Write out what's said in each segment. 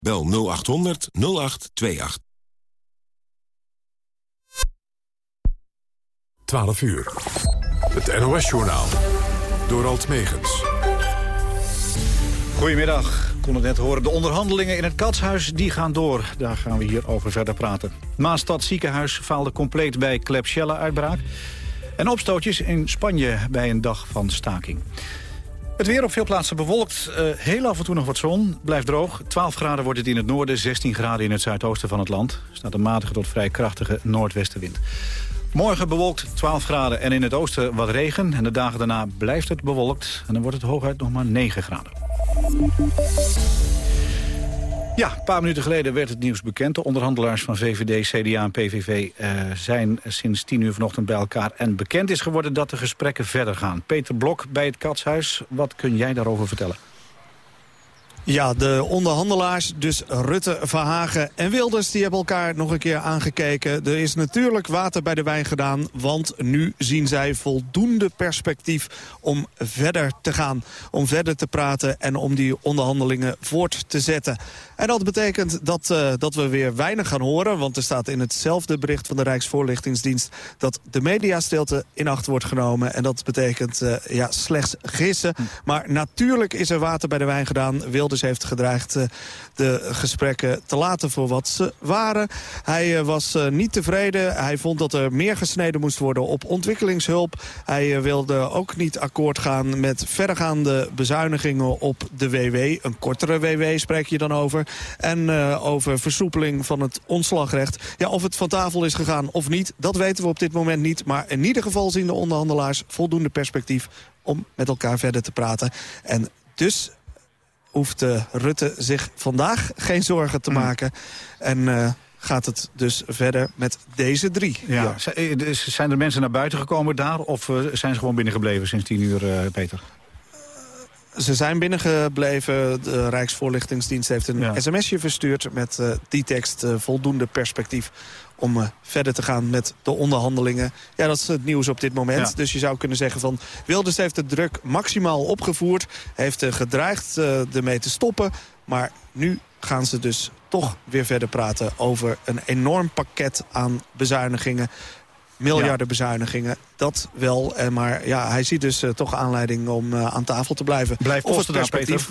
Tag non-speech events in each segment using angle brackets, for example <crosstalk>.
Bel 0800 0828. 12 uur. Het NOS-journaal. Door Alt Megens. Goedemiddag. Ik kon het net horen. De onderhandelingen in het Katshuis die gaan door. Daar gaan we hier over verder praten. Maastad ziekenhuis faalde compleet bij Klebsiella-uitbraak. En opstootjes in Spanje bij een dag van staking. Het weer op veel plaatsen bewolkt. Uh, heel af en toe nog wat zon. Blijft droog. 12 graden wordt het in het noorden, 16 graden in het zuidoosten van het land. Staat een matige tot vrij krachtige noordwestenwind. Morgen bewolkt 12 graden en in het oosten wat regen. En de dagen daarna blijft het bewolkt. En dan wordt het hooguit nog maar 9 graden. Ja, een paar minuten geleden werd het nieuws bekend. De onderhandelaars van VVD, CDA en PVV uh, zijn sinds 10 uur vanochtend bij elkaar. En bekend is geworden dat de gesprekken verder gaan. Peter Blok bij het Katshuis, wat kun jij daarover vertellen? Ja, de onderhandelaars, dus Rutte, Verhagen en Wilders... die hebben elkaar nog een keer aangekeken. Er is natuurlijk water bij de wijn gedaan... want nu zien zij voldoende perspectief om verder te gaan. Om verder te praten en om die onderhandelingen voort te zetten. En dat betekent dat, uh, dat we weer weinig gaan horen... want er staat in hetzelfde bericht van de Rijksvoorlichtingsdienst... dat de mediastilte in acht wordt genomen. En dat betekent uh, ja, slechts gissen. Maar natuurlijk is er water bij de wijn gedaan... Wilders heeft gedreigd uh, de gesprekken te laten voor wat ze waren. Hij uh, was uh, niet tevreden. Hij vond dat er meer gesneden moest worden op ontwikkelingshulp. Hij wilde ook niet akkoord gaan met verregaande bezuinigingen op de WW. Een kortere WW spreek je dan over. En over versoepeling van het ontslagrecht. Ja, of het van tafel is gegaan of niet, dat weten we op dit moment niet. Maar in ieder geval zien de onderhandelaars voldoende perspectief om met elkaar verder te praten. En dus hoeft uh, Rutte zich vandaag geen zorgen te hmm. maken. En uh, gaat het dus verder met deze drie. Ja. ja. Eh, dus zijn er mensen naar buiten gekomen daar... of zijn ze gewoon binnengebleven sinds tien uur, Peter? Ze zijn binnengebleven. De Rijksvoorlichtingsdienst heeft een ja. sms'je verstuurd... met die tekst voldoende perspectief om uh, verder te gaan met de onderhandelingen. Ja, dat is het nieuws op dit moment. Ja. Dus je zou kunnen zeggen van... Wilders heeft de druk maximaal opgevoerd. Heeft gedreigd ermee te stoppen. Maar nu gaan ze dus toch weer verder praten over een enorm pakket aan bezuinigingen. Miljarden ja. bezuinigingen, dat wel. Maar ja, hij ziet dus toch aanleiding om aan tafel te blijven. Blijft of het perspectief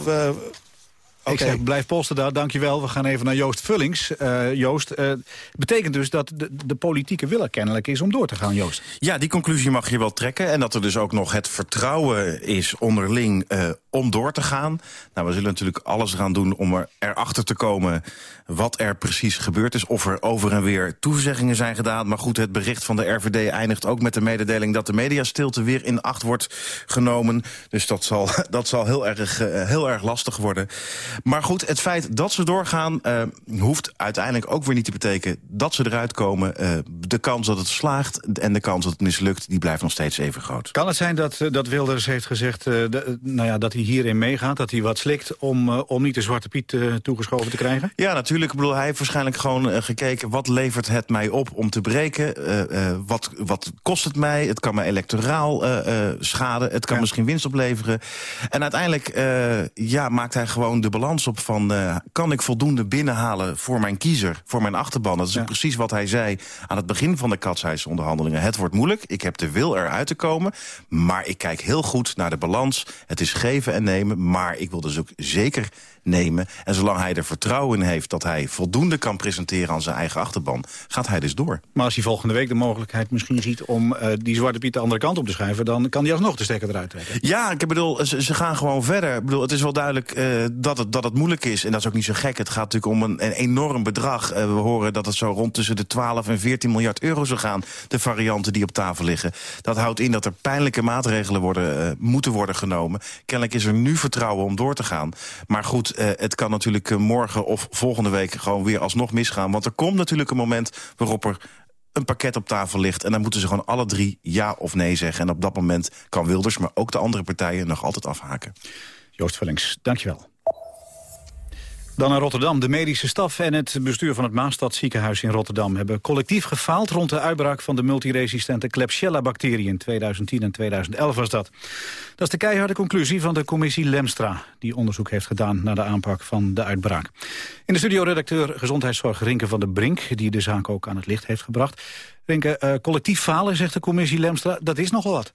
Okay. Ik zeg, blijf posten daar, dankjewel. We gaan even naar Joost Vullings. Uh, Joost, uh, betekent dus dat de, de politieke wil er kennelijk is om door te gaan, Joost. Ja, die conclusie mag je wel trekken. En dat er dus ook nog het vertrouwen is onderling uh, om door te gaan. Nou, we zullen natuurlijk alles gaan doen om er erachter te komen wat er precies gebeurd is. Of er over en weer toezeggingen zijn gedaan. Maar goed, het bericht van de RVD eindigt ook met de mededeling... dat de mediastilte weer in acht wordt genomen. Dus dat zal, <laughs> dat zal heel, erg, heel erg lastig worden. Maar goed, het feit dat ze doorgaan... Uh, hoeft uiteindelijk ook weer niet te betekenen dat ze eruit komen. Uh, de kans dat het slaagt en de kans dat het mislukt... die blijft nog steeds even groot. Kan het zijn dat, dat Wilders heeft gezegd de, nou ja, dat hij hierin meegaat... dat hij wat slikt om, om niet de Zwarte Piet toegeschoven te krijgen? Ja, natuurlijk. Ik bedoel, hij heeft waarschijnlijk gewoon gekeken... wat levert het mij op om te breken? wat, wat kost het mij? Het kan me electoraal schaden. Het kan ja. misschien winst opleveren. En uiteindelijk ja, maakt hij gewoon de balans op van... Kan ik voldoende binnenhalen voor mijn kiezer, voor mijn achterban? Dat is ja. precies wat hij zei aan het begin van de katshuisonderhandelingen. Het wordt moeilijk, ik heb de wil eruit te komen... maar ik kijk heel goed naar de balans. Het is geven en nemen, maar ik wil dus ook zeker nemen. En zolang hij er vertrouwen in heeft dat hij voldoende kan presenteren aan zijn eigen achterban, gaat hij dus door. Maar als hij volgende week de mogelijkheid misschien ziet om uh, die Zwarte Piet de andere kant op te schuiven, dan kan hij alsnog de stekker eruit trekken. Ja, ik bedoel, ze, ze gaan gewoon verder. Ik bedoel, het is wel duidelijk uh, dat, het, dat het moeilijk is. En dat is ook niet zo gek. Het gaat natuurlijk om een, een enorm bedrag. Uh, we horen dat het zo rond tussen de 12 en 14 miljard euro zou gaan. De varianten die op tafel liggen. Dat houdt in dat er pijnlijke maatregelen worden, moeten worden genomen. Kennelijk is er nu vertrouwen om door te gaan. Maar goed, het kan natuurlijk morgen of volgende week gewoon weer alsnog misgaan. Want er komt natuurlijk een moment waarop er een pakket op tafel ligt... en dan moeten ze gewoon alle drie ja of nee zeggen. En op dat moment kan Wilders, maar ook de andere partijen... nog altijd afhaken. Joost Vullings, dankjewel. Dan naar Rotterdam. De medische staf en het bestuur van het Maastad ziekenhuis in Rotterdam... hebben collectief gefaald rond de uitbraak van de multiresistente Klebsiella-bacterie. In 2010 en 2011 was dat. Dat is de keiharde conclusie van de commissie Lemstra... die onderzoek heeft gedaan naar de aanpak van de uitbraak. In de studio redacteur Gezondheidszorg Rinke van der Brink... die de zaak ook aan het licht heeft gebracht. Rinke, uh, collectief falen, zegt de commissie Lemstra, dat is nogal wat.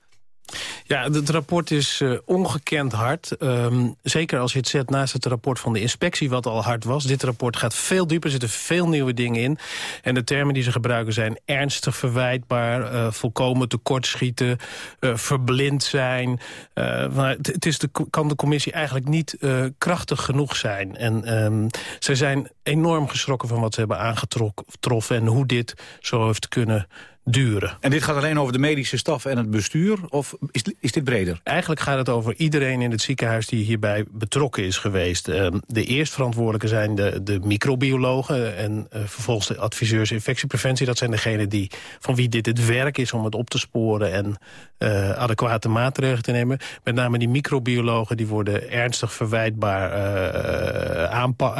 Ja, het rapport is uh, ongekend hard. Um, zeker als je het zet naast het rapport van de inspectie, wat al hard was. Dit rapport gaat veel dieper, er zitten veel nieuwe dingen in. En de termen die ze gebruiken zijn ernstig verwijtbaar... Uh, volkomen tekortschieten, uh, verblind zijn. het is de, kan de commissie eigenlijk niet krachtig genoeg zijn. En um, zij zijn enorm geschrokken van wat ze hebben aangetroffen... en hoe dit zo heeft kunnen duren. En dit gaat alleen over de medische staf en het bestuur? Of is, is dit breder? Eigenlijk gaat het over iedereen in het ziekenhuis die hierbij betrokken is geweest. Uh, de eerstverantwoordelijke zijn de, de microbiologen... en uh, vervolgens de adviseurs infectiepreventie. Dat zijn degenen die, van wie dit het werk is om het op te sporen... en uh, adequate maatregelen te nemen. Met name die microbiologen die worden ernstig verwijtbaar,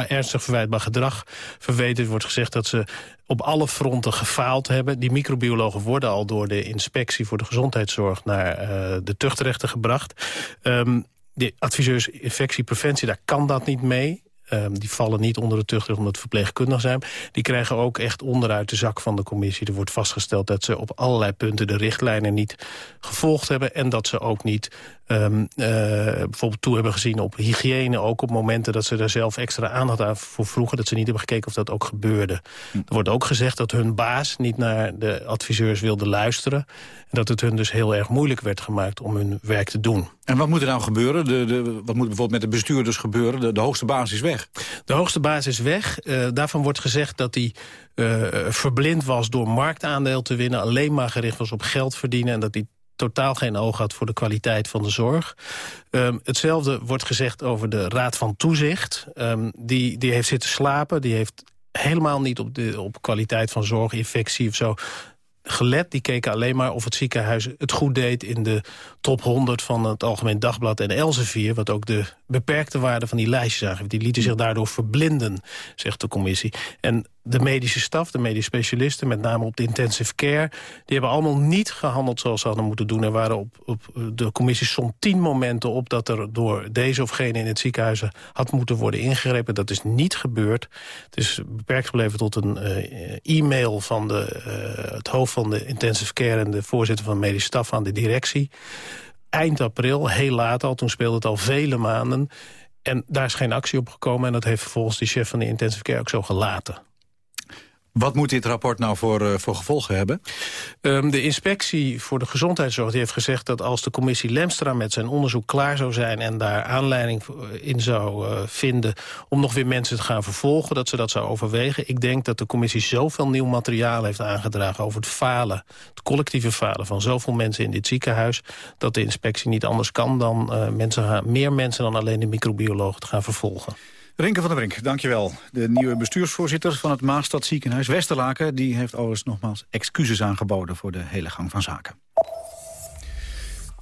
ernstig verwijtbaar gedrag verweten. Er wordt gezegd dat ze op alle fronten gefaald hebben. Die microbiologen worden al door de inspectie voor de gezondheidszorg... naar uh, de tuchtrechten gebracht. Um, de adviseurs infectiepreventie, daar kan dat niet mee. Um, die vallen niet onder de tuchtrecht omdat verpleegkundig zijn. Die krijgen ook echt onderuit de zak van de commissie. Er wordt vastgesteld dat ze op allerlei punten de richtlijnen niet gevolgd hebben... en dat ze ook niet um, uh, bijvoorbeeld toe hebben gezien op hygiëne... ook op momenten dat ze daar zelf extra aandacht aan voor vroegen... dat ze niet hebben gekeken of dat ook gebeurde. Hm. Er wordt ook gezegd dat hun baas niet naar de adviseurs wilde luisteren... en dat het hun dus heel erg moeilijk werd gemaakt om hun werk te doen. En wat moet er nou gebeuren? De, de, wat moet bijvoorbeeld met de bestuurders gebeuren? De, de hoogste baas is weg. De hoogste baas is weg. Uh, daarvan wordt gezegd dat hij uh, verblind was door marktaandeel te winnen... alleen maar gericht was op geld verdienen... en dat hij totaal geen oog had voor de kwaliteit van de zorg. Um, hetzelfde wordt gezegd over de Raad van Toezicht. Um, die, die heeft zitten slapen, die heeft helemaal niet op de op kwaliteit van zorg, infectie of zo gelet. Die keken alleen maar of het ziekenhuis het goed deed in de top 100 van het Algemeen Dagblad en Elsevier. Wat ook de beperkte waarde van die lijstjes aangeeft. Die lieten zich daardoor verblinden, zegt de commissie. En de medische staf, de medische specialisten, met name op de intensive care... die hebben allemaal niet gehandeld zoals ze hadden moeten doen. Er waren op, op de commissie soms tien momenten op... dat er door deze of gene in het ziekenhuis had moeten worden ingegrepen. Dat is niet gebeurd. Het is beperkt gebleven tot een uh, e-mail van de, uh, het hoofd van de intensive care... en de voorzitter van de medische staf aan de directie. Eind april, heel laat al, toen speelde het al vele maanden... En daar is geen actie op gekomen. En dat heeft vervolgens de chef van de intensive care ook zo gelaten. Wat moet dit rapport nou voor, uh, voor gevolgen hebben? Um, de inspectie voor de gezondheidszorg die heeft gezegd dat als de commissie Lemstra met zijn onderzoek klaar zou zijn en daar aanleiding in zou uh, vinden om nog weer mensen te gaan vervolgen, dat ze dat zou overwegen. Ik denk dat de commissie zoveel nieuw materiaal heeft aangedragen over het falen, het collectieve falen van zoveel mensen in dit ziekenhuis, dat de inspectie niet anders kan dan mensen gaan, meer mensen dan alleen de microbiologen te gaan vervolgen. Rinke van der Brink, dankjewel. De nieuwe bestuursvoorzitter van het Maastad ziekenhuis Westerlaken... die heeft overigens nogmaals excuses aangeboden voor de hele gang van zaken.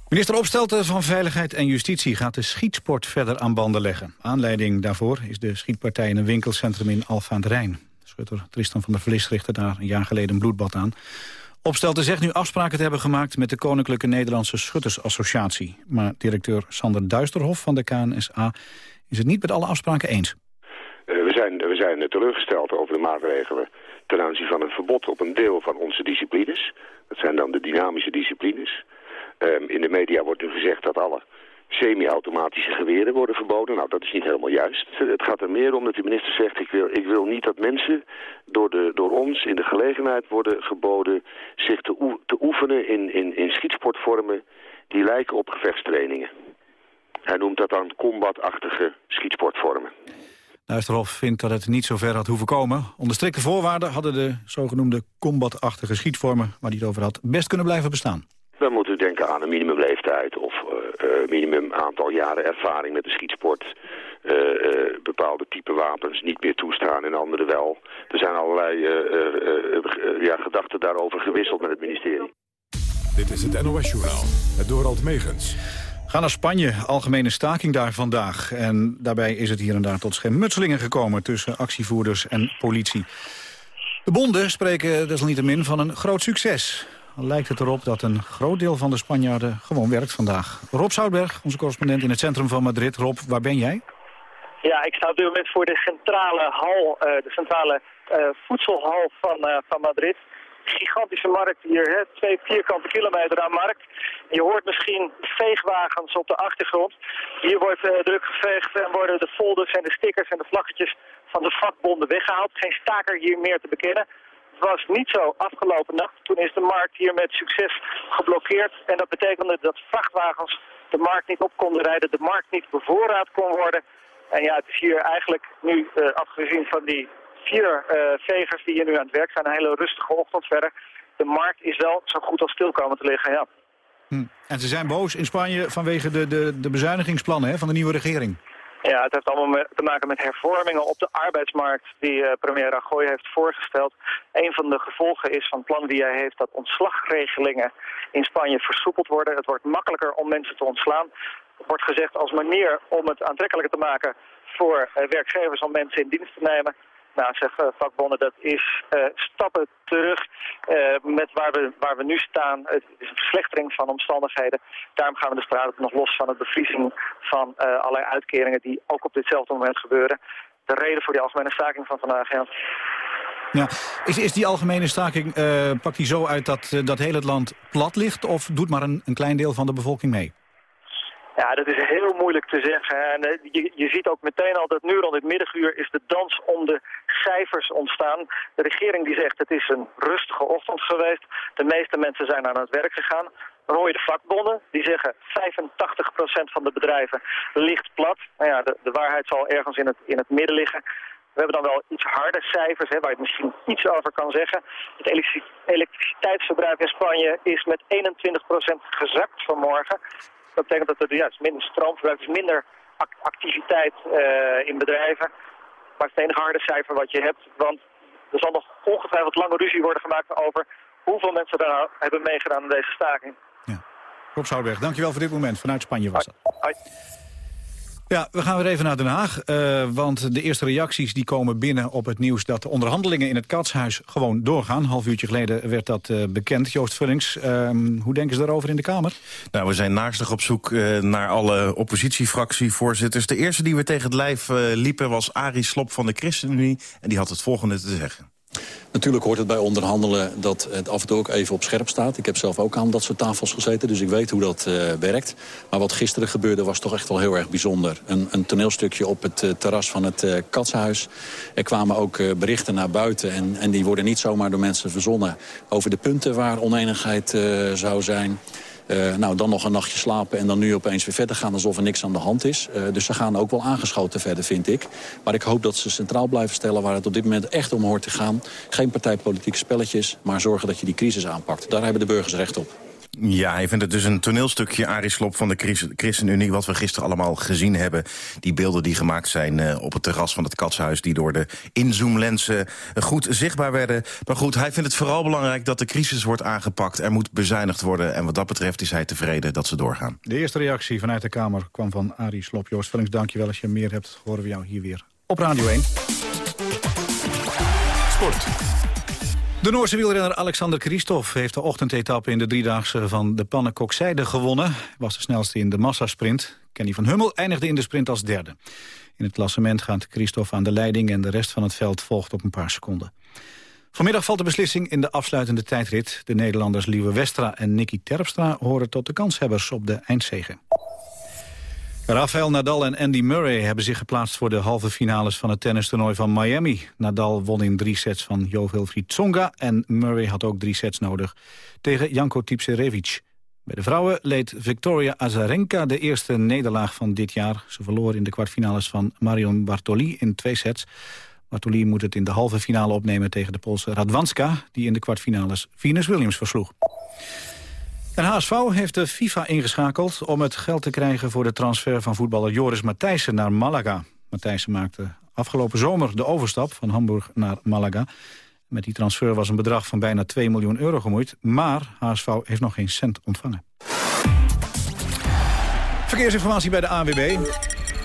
Minister Opstelten van Veiligheid en Justitie gaat de schietsport verder aan banden leggen. Aanleiding daarvoor is de schietpartij in een winkelcentrum in Alfa aan Rijn. Schutter Tristan van der Vlis richtte daar een jaar geleden een bloedbad aan. Opstelten zegt nu afspraken te hebben gemaakt met de Koninklijke Nederlandse Schuttersassociatie. Maar directeur Sander Duisterhof van de KNSA is het niet met alle afspraken eens. Uh, we, zijn, we zijn teleurgesteld over de maatregelen ten aanzien van een verbod op een deel van onze disciplines. Dat zijn dan de dynamische disciplines. Um, in de media wordt nu gezegd dat alle semi-automatische geweren worden verboden. Nou, dat is niet helemaal juist. Het gaat er meer om dat de minister zegt... ik wil, ik wil niet dat mensen door, de, door ons in de gelegenheid worden geboden... zich te, te oefenen in, in, in schietsportvormen die lijken op gevechtstrainingen. Hij noemt dat dan combatachtige schietsportvormen. Duisterhof vindt dat het niet zo ver had hoeven komen. Onder strikte voorwaarden hadden de zogenoemde combatachtige schietvormen... waar hij het over had, best kunnen blijven bestaan. Dan moet u denken aan een minimumleeftijd of uh, uh, minimum aantal jaren ervaring met de schietsport. Uh, bepaalde type wapens niet meer toestaan en andere wel. Er zijn allerlei ja, gedachten daarover gewisseld met het ministerie. Dit is het NOS-journaal, het Dorald Megens. Ga naar Spanje, algemene staking daar vandaag. En daarbij is het hier en daar tot schermutselingen gekomen... tussen actievoerders en politie. De bonden spreken desalniettemin van een groot succes. Lijkt het erop dat een groot deel van de Spanjaarden gewoon werkt vandaag. Rob Zoutberg, onze correspondent in het centrum van Madrid. Rob, waar ben jij? Ja, ik sta op dit moment voor de centrale hal, uh, de centrale uh, voedselhal van, uh, van Madrid. Gigantische markt hier, hè? twee vierkante kilometer aan markt. Je hoort misschien veegwagens op de achtergrond. Hier wordt druk geveegd en worden de folders en de stickers en de vlaggetjes van de vakbonden weggehaald. Geen staker hier meer te bekennen. Het was niet zo afgelopen nacht. Toen is de markt hier met succes geblokkeerd. En dat betekende dat vrachtwagens de markt niet op konden rijden, de markt niet bevoorraad kon worden. En ja, het is hier eigenlijk nu, uh, afgezien van die vier uh, vegers die hier nu aan het werk zijn, een hele rustige ochtend verder. De markt is wel zo goed als stil komen te liggen, ja. Hm. En ze zijn boos in Spanje vanwege de, de, de bezuinigingsplannen hè, van de nieuwe regering. Ja, het heeft allemaal te maken met hervormingen op de arbeidsmarkt die uh, premier Rajoy heeft voorgesteld. Een van de gevolgen is van het plan die hij heeft dat ontslagregelingen in Spanje versoepeld worden. Het wordt makkelijker om mensen te ontslaan wordt gezegd als manier om het aantrekkelijker te maken voor uh, werkgevers om mensen in dienst te nemen. Nou, zeggen uh, vakbonden, dat is uh, stappen terug met waar we, waar we nu staan. Het is een verslechtering van omstandigheden. Daarom gaan we de straat nog los van het bevriezing van allerlei uitkeringen die ook op ditzelfde moment gebeuren. De reden voor die algemene staking van vandaag, ja. Ja. Is, is die algemene staking, pakt die zo uit dat, dat heel het land plat ligt... of doet maar een, een klein deel van de bevolking mee? Dat is heel moeilijk te zeggen. En eh, je, je ziet ook meteen al dat nu rond het middaguur is de dans om de cijfers ontstaan. De regering die zegt het is een rustige ochtend geweest. De meeste mensen zijn aan het werk gegaan. Je de vakbonden, die zeggen 85% van de bedrijven ligt plat. Nou ja, de, waarheid zal ergens in het, in het midden liggen. We hebben dan wel iets harde cijfers, hè, waar je misschien iets over kan zeggen. Het elektriciteitsverbruik in Spanje is met 21% gezakt vanmorgen. Dat betekent dat er juist minder stroomverbruik is, minder activiteit uh, in bedrijven. Maar het is het enige harde cijfer wat je hebt. Want er zal nog ongetwijfeld lange ruzie worden gemaakt over hoeveel mensen daar hebben meegedaan aan deze staking. Ja. Rob Zouwberg, dankjewel voor dit moment. Vanuit Spanje was dat. Hoi. Ja, we gaan weer even naar Den Haag. Uh, want de eerste reacties die komen binnen op het nieuws... dat de onderhandelingen in het Katshuis gewoon doorgaan. Een half uurtje geleden werd dat uh, bekend. Joost Vullings, uh, hoe denken ze daarover in de Kamer? Nou, we zijn naastig op zoek naar alle oppositiefractievoorzitters. De eerste die we tegen het lijf liepen was Arie Slop van de ChristenUnie. En die had het volgende te zeggen. Natuurlijk hoort het bij onderhandelen dat het af en toe ook even op scherp staat. Ik heb zelf ook aan dat soort tafels gezeten, dus ik weet hoe dat uh, werkt. Maar wat gisteren gebeurde was toch echt wel heel erg bijzonder. Een, een toneelstukje op het uh, terras van het uh. Er kwamen ook berichten naar buiten en, en die worden niet zomaar door mensen verzonnen... over de punten waar oneenigheid zou zijn... Uh, nou, dan nog een nachtje slapen en dan nu opeens weer verder gaan alsof er niks aan de hand is. Uh, dus ze gaan ook wel aangeschoten verder, vind ik. Maar ik hoop dat ze centraal blijven stellen waar het op dit moment echt om hoort te gaan. Geen partijpolitieke spelletjes, maar zorgen dat je die crisis aanpakt. Daar hebben de burgers recht op. Ja, hij vindt het dus een toneelstukje, Arie Slob van de ChristenUnie... wat we gisteren allemaal gezien hebben. Die beelden die gemaakt zijn uh, op het terras van het Katshuis... die door de inzoomlenzen goed zichtbaar werden. Maar goed, hij vindt het vooral belangrijk dat de crisis wordt aangepakt. Er moet bezuinigd worden en wat dat betreft is hij tevreden dat ze doorgaan. De eerste reactie vanuit de Kamer kwam van Arie Slob. Joost Vullings, dankjewel. Als je meer hebt, horen we jou hier weer op Radio 1. Sport. De Noorse wielrenner Alexander Kristoff heeft de ochtendetappe in de driedaagse van de Pannenkoekzijde gewonnen. Was de snelste in de massasprint. Kenny van Hummel eindigde in de sprint als derde. In het klassement gaat Kristoff aan de leiding en de rest van het veld volgt op een paar seconden. Vanmiddag valt de beslissing in de afsluitende tijdrit. De Nederlanders Liewe Westra en Nicky Terpstra horen tot de kanshebbers op de eindzege. Rafael Nadal en Andy Murray hebben zich geplaatst voor de halve finales van het tennistoernooi van Miami. Nadal won in drie sets van Jo Wilfried Tsonga en Murray had ook drie sets nodig tegen Janko Tipsarevic. Bij de vrouwen leed Victoria Azarenka de eerste nederlaag van dit jaar. Ze verloor in de kwartfinales van Marion Bartoli in twee sets. Bartoli moet het in de halve finale opnemen tegen de Poolse Radwanska... die in de kwartfinales Venus Williams versloeg. En HSV heeft de FIFA ingeschakeld om het geld te krijgen... voor de transfer van voetballer Joris Matthijssen naar Malaga. Matthijssen maakte afgelopen zomer de overstap van Hamburg naar Malaga. Met die transfer was een bedrag van bijna 2 miljoen euro gemoeid... maar HSV heeft nog geen cent ontvangen. Verkeersinformatie bij de ANWB.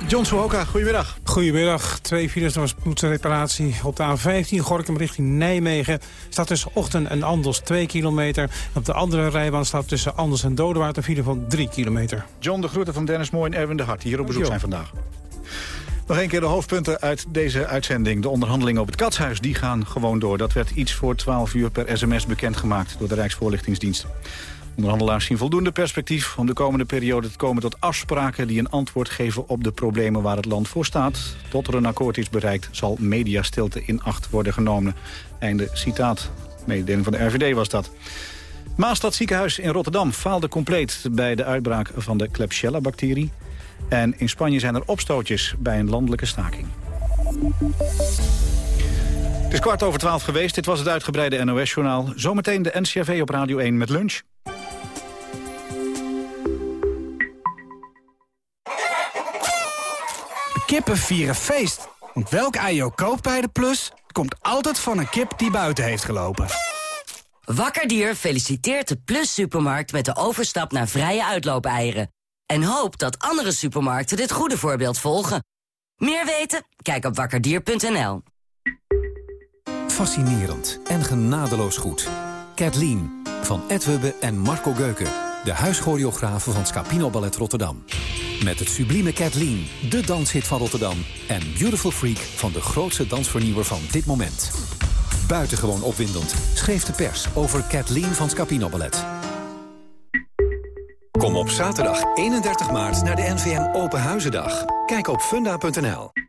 John Sohoka, goedemiddag. Goedemiddag. Twee files door spoedreparatie. Op de A15 Gorkum richting Nijmegen staat tussen Ochten en Andels 2 kilometer. Op de andere rijbaan staat tussen Andels en Dodewaard een file van 3 kilometer. John, de groeten van Dennis Mooi en Erwin de Hart, hier op bezoek zijn vandaag. Nog een keer de hoofdpunten uit deze uitzending. De onderhandelingen op het Katshuis die gaan gewoon door. Dat werd iets voor 12 uur per sms bekendgemaakt door de Rijksvoorlichtingsdienst. Onderhandelaars zien voldoende perspectief om de komende periode te komen tot afspraken die een antwoord geven op de problemen waar het land voor staat. Tot er een akkoord is bereikt zal mediastilte in acht worden genomen. Einde citaat. Mededeling van de RVD was dat. Maastad ziekenhuis in Rotterdam faalde compleet bij de uitbraak van de Klebsiella-bacterie. En in Spanje zijn er opstootjes bij een landelijke staking. Het is kwart over twaalf geweest. Dit was het uitgebreide NOS-journaal. Zometeen de NCRV op Radio 1 met lunch. Kippen vieren feest. Want welk ei je ook koopt bij de Plus... komt altijd van een kip die buiten heeft gelopen. Wakkerdier feliciteert de Plus Supermarkt met de overstap naar vrije uitloopeieren. En hoopt dat andere supermarkten dit goede voorbeeld volgen. Meer weten? Kijk op wakkerdier.nl. Fascinerend en genadeloos goed. Kathleen van Edwebbe en Marco Geuken. De huischoreografen van Scapino Ballet Rotterdam. Met het sublieme Kathleen, de danshit van Rotterdam. En Beautiful Freak van de grootste dansvernieuwer van dit moment. Buitengewoon opwindend schreef de pers over Kathleen van Scapino Ballet. Kom op zaterdag 31 maart naar de NVM Open Huizendag. Kijk op funda.nl.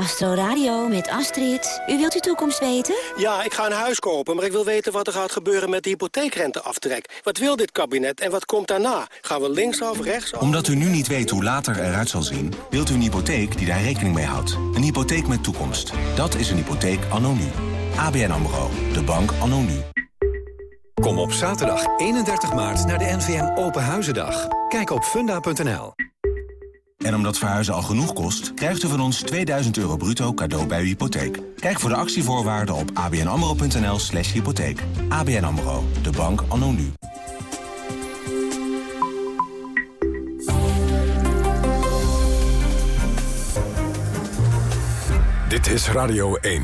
Astro Radio met Astrid. U wilt uw toekomst weten? Ja, ik ga een huis kopen, maar ik wil weten wat er gaat gebeuren met de hypotheekrenteaftrek. Wat wil dit kabinet en wat komt daarna? Gaan we linksaf, rechtsaf? Omdat u nu niet weet hoe later eruit zal zien... wilt u een hypotheek die daar rekening mee houdt. Een hypotheek met toekomst. Dat is een hypotheek anno nu. ABN AMRO. De bank anno nu. Kom op zaterdag 31 maart naar de NVM Open Huizendag. Kijk op funda.nl. En omdat verhuizen al genoeg kost, krijgt u van ons 2000 euro bruto cadeau bij uw hypotheek. Kijk voor de actievoorwaarden op abnamro.nl slash hypotheek. ABN AMRO, de bank anno nu. Dit is Radio 1.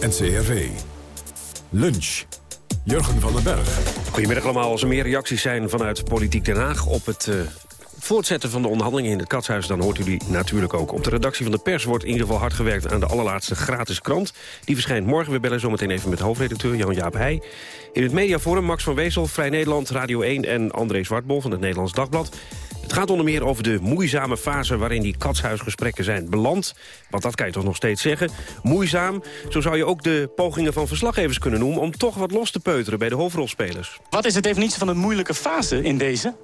NCRV. Lunch. Jurgen van den Berg. Goedemiddag allemaal. Als er meer reacties zijn vanuit Politiek Den Haag... op het uh, voortzetten van de onderhandelingen in het Katshuis... dan hoort u die natuurlijk ook. Op de redactie van de pers wordt in ieder geval hard gewerkt... aan de allerlaatste gratis krant. Die verschijnt morgen. We bellen zometeen even met hoofdredacteur Jan-Jaap Heij. In het mediaforum Max van Wezel, Vrij Nederland, Radio 1... en André Zwartbol van het Nederlands Dagblad. Het gaat onder meer over de moeizame fase waarin die katshuisgesprekken zijn beland. Want dat kan je toch nog steeds zeggen. Moeizaam, zo zou je ook de pogingen van verslaggevers kunnen noemen... om toch wat los te peuteren bij de hoofdrolspelers. Wat is de definitie van een moeilijke fase in deze?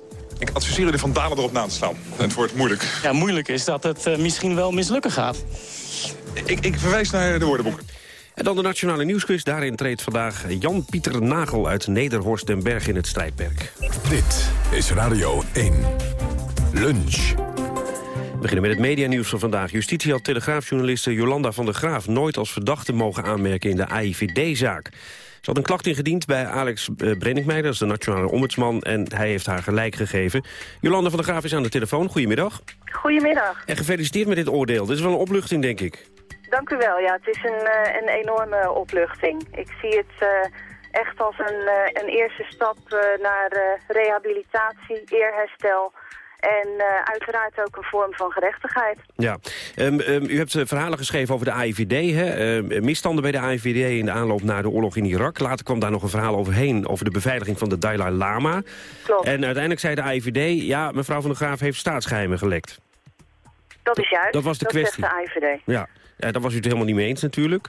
Ik adviseer u van Dalen erop na te staan. Het wordt moeilijk. Ja, moeilijk is dat het uh, misschien wel mislukken gaat. Ik, ik verwijs naar de woordenboeken. En dan de Nationale Nieuwsquiz. Daarin treedt vandaag Jan-Pieter Nagel uit Nederhorst den Berg in het strijdperk. Dit is Radio 1. Lunch. We beginnen met het medianieuws van vandaag. Justitie had telegraafjournaliste Jolanda van der Graaf... nooit als verdachte mogen aanmerken in de AIVD-zaak. Ze had een klacht ingediend bij Alex Brenninkmeijer, dat is de nationale ombudsman, en hij heeft haar gelijk gegeven. Jolanda van der Graaf is aan de telefoon. Goedemiddag. Goedemiddag. En gefeliciteerd met dit oordeel. Dit is wel een opluchting, denk ik. Dank u wel. Ja, het is een, een enorme opluchting. Ik zie het uh, echt als een, een eerste stap naar rehabilitatie, eerherstel... En uh, uiteraard ook een vorm van gerechtigheid. Ja, um, um, u hebt verhalen geschreven over de AIVD, hè? Uh, misstanden bij de AIVD in de aanloop naar de oorlog in Irak. Later kwam daar nog een verhaal overheen over de beveiliging van de Dalai Lama. Klopt. En uiteindelijk zei de AIVD, ja, mevrouw van der Graaf heeft staatsgeheimen gelekt. Dat is juist. Dat was de dat kwestie. de AIVD. Ja. ja, daar was u het helemaal niet mee eens natuurlijk.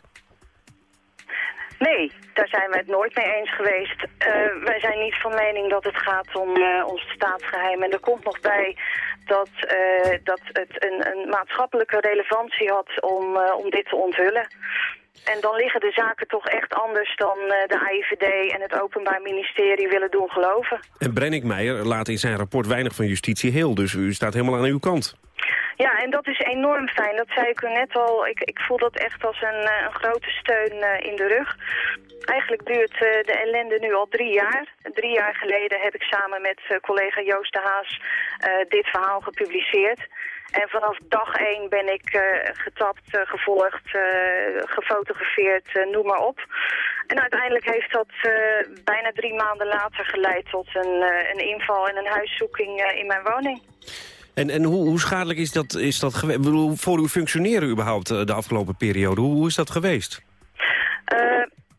Nee, daar zijn we het nooit mee eens geweest. Uh, wij zijn niet van mening dat het gaat om uh, ons staatsgeheim. En er komt nog bij dat, uh, dat het een, een, maatschappelijke relevantie had om, om dit te onthullen. En dan liggen de zaken toch echt anders dan de AIVD en het Openbaar Ministerie willen doen geloven. En Brennick Meijer laat in zijn rapport weinig van justitie heel, dus u staat helemaal aan uw kant. Ja, en dat is enorm fijn. Dat zei ik u net al. Ik, ik voel dat echt als een, een grote steun uh, in de rug. Eigenlijk duurt uh, de ellende nu al drie jaar. Drie jaar geleden heb ik samen met collega Joost de Haas dit verhaal gepubliceerd. En vanaf dag één ben ik getapt, gevolgd, gefotografeerd, noem maar op. En uiteindelijk heeft dat bijna drie maanden later geleid tot een, een inval en een huiszoeking in mijn woning. En, en hoe, hoe schadelijk is dat, is dat geweest? Voor uw functioneren überhaupt de afgelopen periode, hoe, is dat geweest?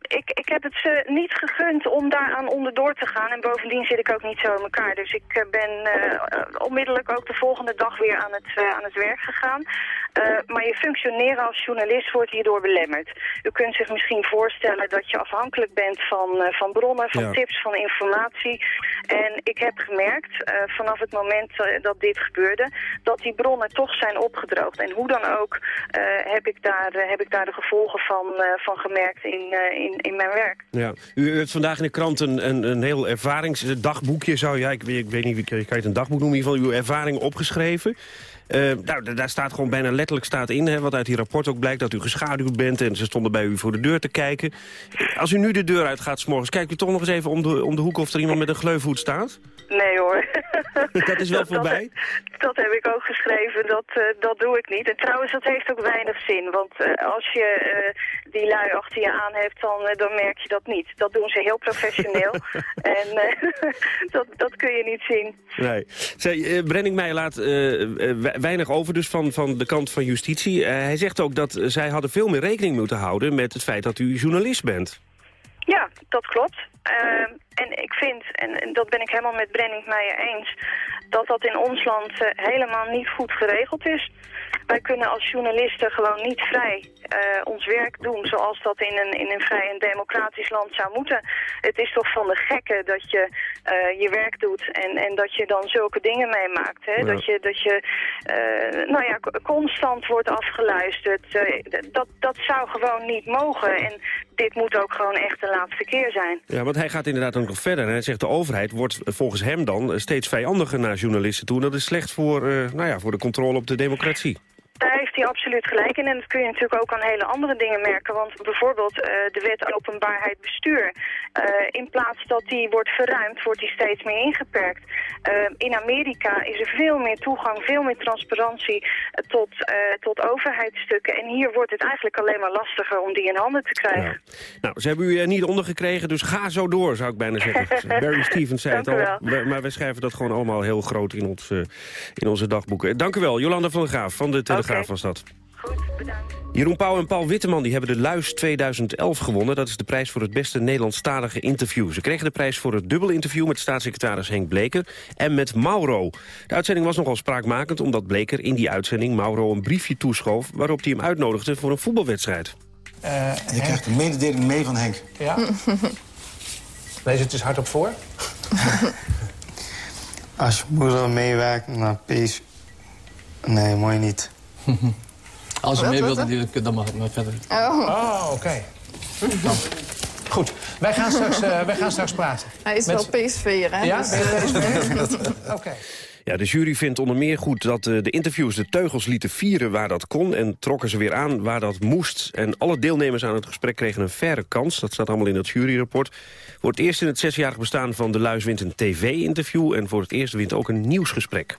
ik, ik heb het ze niet gegund om daaraan onderdoor te gaan. En bovendien zit ik ook niet zo in elkaar. Dus ik uh, ben onmiddellijk ook de volgende dag weer aan het, aan het werk gegaan. Maar je functioneren als journalist wordt hierdoor belemmerd. U kunt zich misschien voorstellen dat je afhankelijk bent van, van bronnen, van ja. tips, van informatie. En ik heb gemerkt vanaf het moment dat dit gebeurde... dat die bronnen toch zijn opgedroogd. En hoe dan ook heb, ik daar, heb ik daar de gevolgen van, van gemerkt in, in, in mijn werk. Ja. U hebt vandaag in de krant een, een, een heel ervaringsdagboekje, zou ja, ik, ik weet niet, kan je het een dagboek noemen, in ieder geval uw ervaring opgeschreven. Uh, nou, daar staat gewoon bijna letterlijk staat in, hè, wat uit die rapport ook blijkt, dat u geschaduwd bent en ze stonden bij u voor de deur te kijken. Als u nu de deur uitgaat s'morgens, kijkt u toch nog eens even om de, om de hoek of er iemand met een gleufhoed staat? Nee hoor. <laughs> Dat is wel voorbij? Dat, dat, heb ik ook geschreven, dat, uh, dat doe ik niet. En trouwens, dat heeft ook weinig zin, want uh, als je die lui achter je aan hebt, dan, dan merk je dat niet. Dat doen ze heel professioneel <laughs> en <laughs> dat, dat kun je niet zien. Nee. Zij, Brenning mij laat weinig over dus van, van de kant van justitie. Uh, hij zegt ook dat zij hadden veel meer rekening moeten houden... met het feit dat u journalist bent. Ja, dat klopt. Uh, en ik vind, en, dat ben ik helemaal met Brenning Meijer eens... dat dat in ons land uh, helemaal niet goed geregeld is. Wij kunnen als journalisten gewoon niet vrij uh, ons werk doen zoals dat in een, in een vrij en democratisch land zou moeten. Het is toch van de gekken dat je uh, je werk doet en, en dat je dan zulke dingen meemaakt. Hè? Ja. Dat je, dat je uh, nou ja, constant wordt afgeluisterd. dat, dat zou gewoon niet mogen. En dit moet ook gewoon echt de laatste keer zijn. Ja, want hij gaat inderdaad ook nog verder. En hij zegt de overheid wordt volgens hem dan steeds vijandiger naar journalisten toe. En dat is slecht voor, nou ja, voor de controle op de democratie. Daar heeft hij absoluut gelijk in. En dat kun je natuurlijk ook aan hele andere dingen merken. Want bijvoorbeeld uh, de wet openbaarheid bestuur. Uh, in plaats dat die wordt verruimd, wordt die steeds meer ingeperkt. Uh, in Amerika is er veel meer toegang, veel meer transparantie tot, tot overheidsstukken. En hier wordt het eigenlijk alleen maar lastiger om die in handen te krijgen. Ja. Nou, ze hebben u er niet ondergekregen, dus ga zo door, zou ik bijna zeggen. <laughs> Barry Stevens zei het al. Maar wij schrijven dat gewoon allemaal heel groot in, ons, in onze dagboeken. Dank u wel, Jolanda van der Graaf van de Telegraaf. Okay. was dat. Goed, bedankt. Jeroen Pauw en Paul Witteman die hebben de Luis 2011 gewonnen. Dat is de prijs voor het beste Nederlandstalige interview. Ze kregen de prijs voor het dubbelinterview met staatssecretaris Henk Bleker en met Mauro. De uitzending was nogal spraakmakend omdat Bleker in die uitzending Mauro een briefje toeschoof... waarop hij hem uitnodigde voor een voetbalwedstrijd. Uh, en je krijgt een mededeling mee van Henk. Ja. <laughs> Lees het eens hardop voor. Als je moeder meewerkt naar PSV... Nee, mooi niet. Als je mee wilt, natuurlijk, dan mag het maar verder. Oh, oh oké. Okay. Goed, wij gaan, straks, uh, wij gaan straks praten. Hij is Met... wel PSV, hè? Ja, dus, <laughs> Oké. Okay. <laughs> Ja, de jury vindt onder meer goed dat uh, de interviews de teugels lieten vieren waar dat kon... en trokken ze weer aan waar dat moest. En alle deelnemers aan het gesprek kregen een faire kans. Dat staat allemaal in het juryrapport. Voor het eerst in het zesjarig bestaan van de Luis wint een tv-interview... en voor het eerst wint ook een nieuwsgesprek.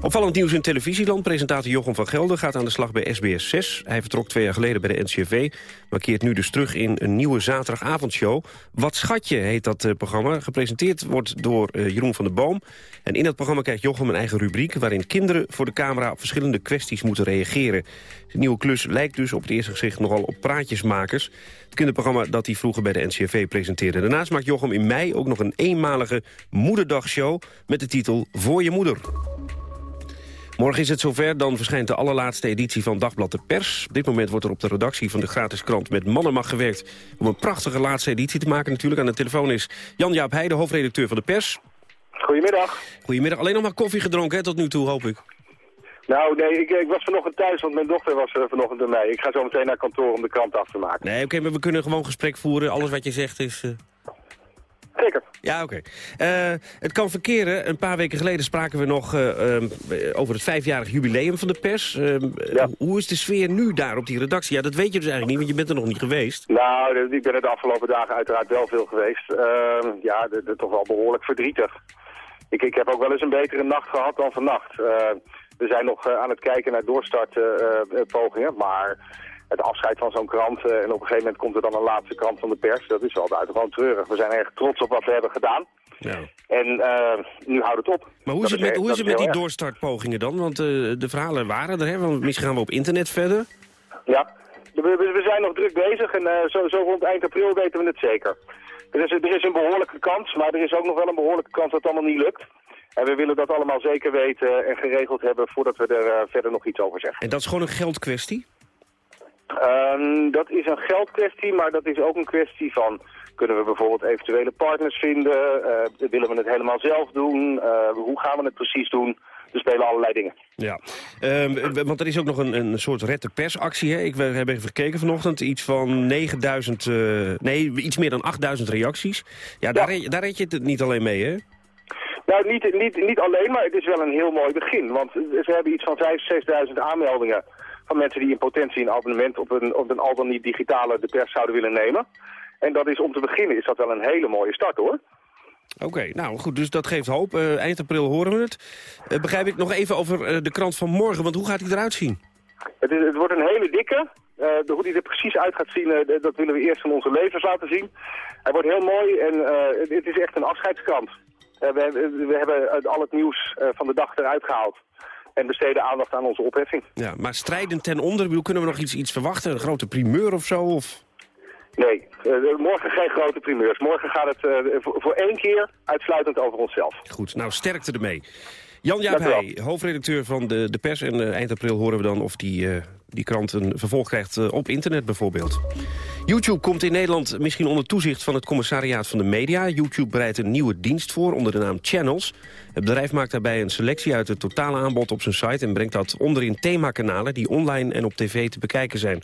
Opvallend nieuws in televisieland. Presentator Jochem van Gelder gaat aan de slag bij SBS 6. Hij vertrok twee jaar geleden bij de NCRV. Maar keert nu dus terug in een nieuwe zaterdagavondshow. Wat schatje heet dat uh, programma. Gepresenteerd wordt door uh, Jeroen van der Boom. En in dat programma krijgt Jochem een eigen rubriek... waarin kinderen voor de camera op verschillende kwesties moeten reageren. De nieuwe klus lijkt dus op het eerste gezicht nogal op praatjesmakers. Het kinderprogramma dat hij vroeger bij de NCRV presenteerde. Daarnaast maakt Jochem in mei ook nog een eenmalige moederdagshow... met de titel Voor je moeder. Morgen is het zover, dan verschijnt de allerlaatste editie van Dagblad de Pers. Op dit moment wordt er op de redactie van de gratis krant met mannenmacht gewerkt... om een prachtige laatste editie te maken natuurlijk. Aan de telefoon is Jan-Jaap Heijde, hoofdredacteur van de Pers. Goedemiddag. Goedemiddag. Alleen nog maar koffie gedronken hè, tot nu toe, hoop ik. Nou, nee, ik, ik was vanochtend thuis, want mijn dochter was er vanochtend bij mij. Ik ga zo meteen naar kantoor om de krant af te maken. Nee, oké, maar we kunnen gewoon gesprek voeren. Alles wat je zegt is... Uh... Zeker. Ja, oké. Uh, het kan verkeren. Een paar weken geleden spraken we nog uh, um, over het vijfjarig jubileum van de pers. Uh, ja. Hoe is de sfeer nu daar op die redactie? Ja, dat weet je dus eigenlijk niet, want je bent er nog niet geweest. Nou, ik ben er de afgelopen dagen uiteraard wel veel geweest. Ehm, ja, de, de, toch wel behoorlijk verdrietig. Ik, ik heb ook wel eens een betere nacht gehad dan vannacht. we zijn nog aan het kijken naar doorstartpogingen, maar het afscheid van zo'n krant. Eh, en op een gegeven moment komt er dan een laatste krant van de pers. Dat is wel buitengewoon treurig. We zijn erg trots op wat we hebben gedaan. Ja. En uh, nu houdt het op. Maar hoe is het met, hoe is het met die doorstartpogingen dan? Want uh, de verhalen waren er, hè? Want misschien gaan we op internet verder. Ja, we, we zijn nog druk bezig en zo, zo, rond eind april weten we het zeker. Er is, er is een behoorlijke kans, maar er is ook nog wel een behoorlijke kans dat het allemaal niet lukt. En we willen dat allemaal zeker weten en geregeld hebben voordat we er verder nog iets over zeggen. En dat is gewoon een geldkwestie? Um, dat is een geldkwestie, maar dat is ook een kwestie van... kunnen we bijvoorbeeld eventuele partners vinden? Uh, willen we het helemaal zelf doen? Uh, hoe gaan we het precies doen? Er spelen allerlei dingen. Ja, um, want er is ook nog een, een soort rette persactie. Hè? Ik we hebben even gekeken vanochtend. Iets van 9000, uh, nee, iets meer dan 8000 reacties. Ja, daar, ja. Daar red je het niet alleen mee, hè? Nou, niet, niet, niet alleen, maar het is wel een heel mooi begin. Want ze hebben iets van 5.000, 6.000 aanmeldingen van mensen die in potentie een abonnement op een, op een al dan niet digitale de pers zouden willen nemen. En dat is om te beginnen is dat wel een hele mooie start hoor. Oké, nou goed, dus dat geeft hoop. Uh, eind april horen we het. Uh, begrijp ik nog even over uh, de krant van morgen, want hoe gaat die eruit zien? Het, is, het wordt een hele dikke. De, hoe die er precies uit gaat zien, dat willen we eerst van onze lezers laten zien. Hij wordt heel mooi en het, het, is echt een afscheidskrant. We, we, hebben al het nieuws van de dag eruit gehaald en besteden aandacht aan onze opheffing. Ja, maar strijdend ten onder, kunnen we nog iets, iets verwachten? Een grote primeur of zo? Of? Nee, uh, morgen geen grote primeurs. Morgen gaat het uh, voor, voor, één keer uitsluitend over onszelf. Goed, nou sterkte ermee. Jan Jaap Heij, hoofdredacteur van de, de pers. En uh, eind april horen we dan of die, die krant een vervolg krijgt op internet bijvoorbeeld. YouTube komt in Nederland misschien onder toezicht van het commissariaat van de media. YouTube bereidt een nieuwe dienst voor onder de naam Channels. Het bedrijf maakt daarbij een selectie uit het totale aanbod op zijn site... en brengt dat onder in themakanalen die online en op tv te bekijken zijn.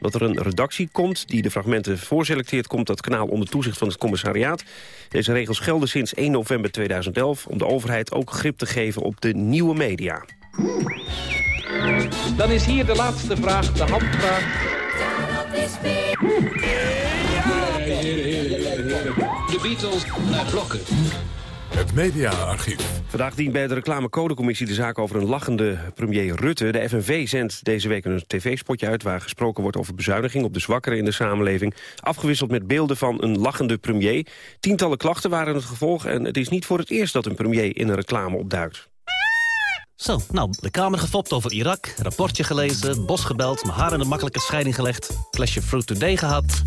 Dat er een redactie komt die de fragmenten voorselecteert... komt dat kanaal onder toezicht van het commissariaat. Deze regels gelden sinds 1 november 2011... om de overheid ook grip te geven op de nieuwe media. Dan is hier de laatste vraag, de handvraag. De Beatles naar blokken. Het mediaarchief. Vandaag dient bij de reclamecodecommissie de zaak over een lachende premier Rutte. De FNV zendt deze week een tv-spotje uit... waar gesproken wordt over bezuiniging op de zwakkeren in de samenleving. Afgewisseld met beelden van een lachende premier. Tientallen klachten waren het gevolg... en het is niet voor het eerst dat een premier in een reclame opduikt. Zo, nou, de Kamer gefopt over Irak, rapportje gelezen, bos gebeld... mijn haar in een makkelijke scheiding gelegd, flesje Fruit Today gehad...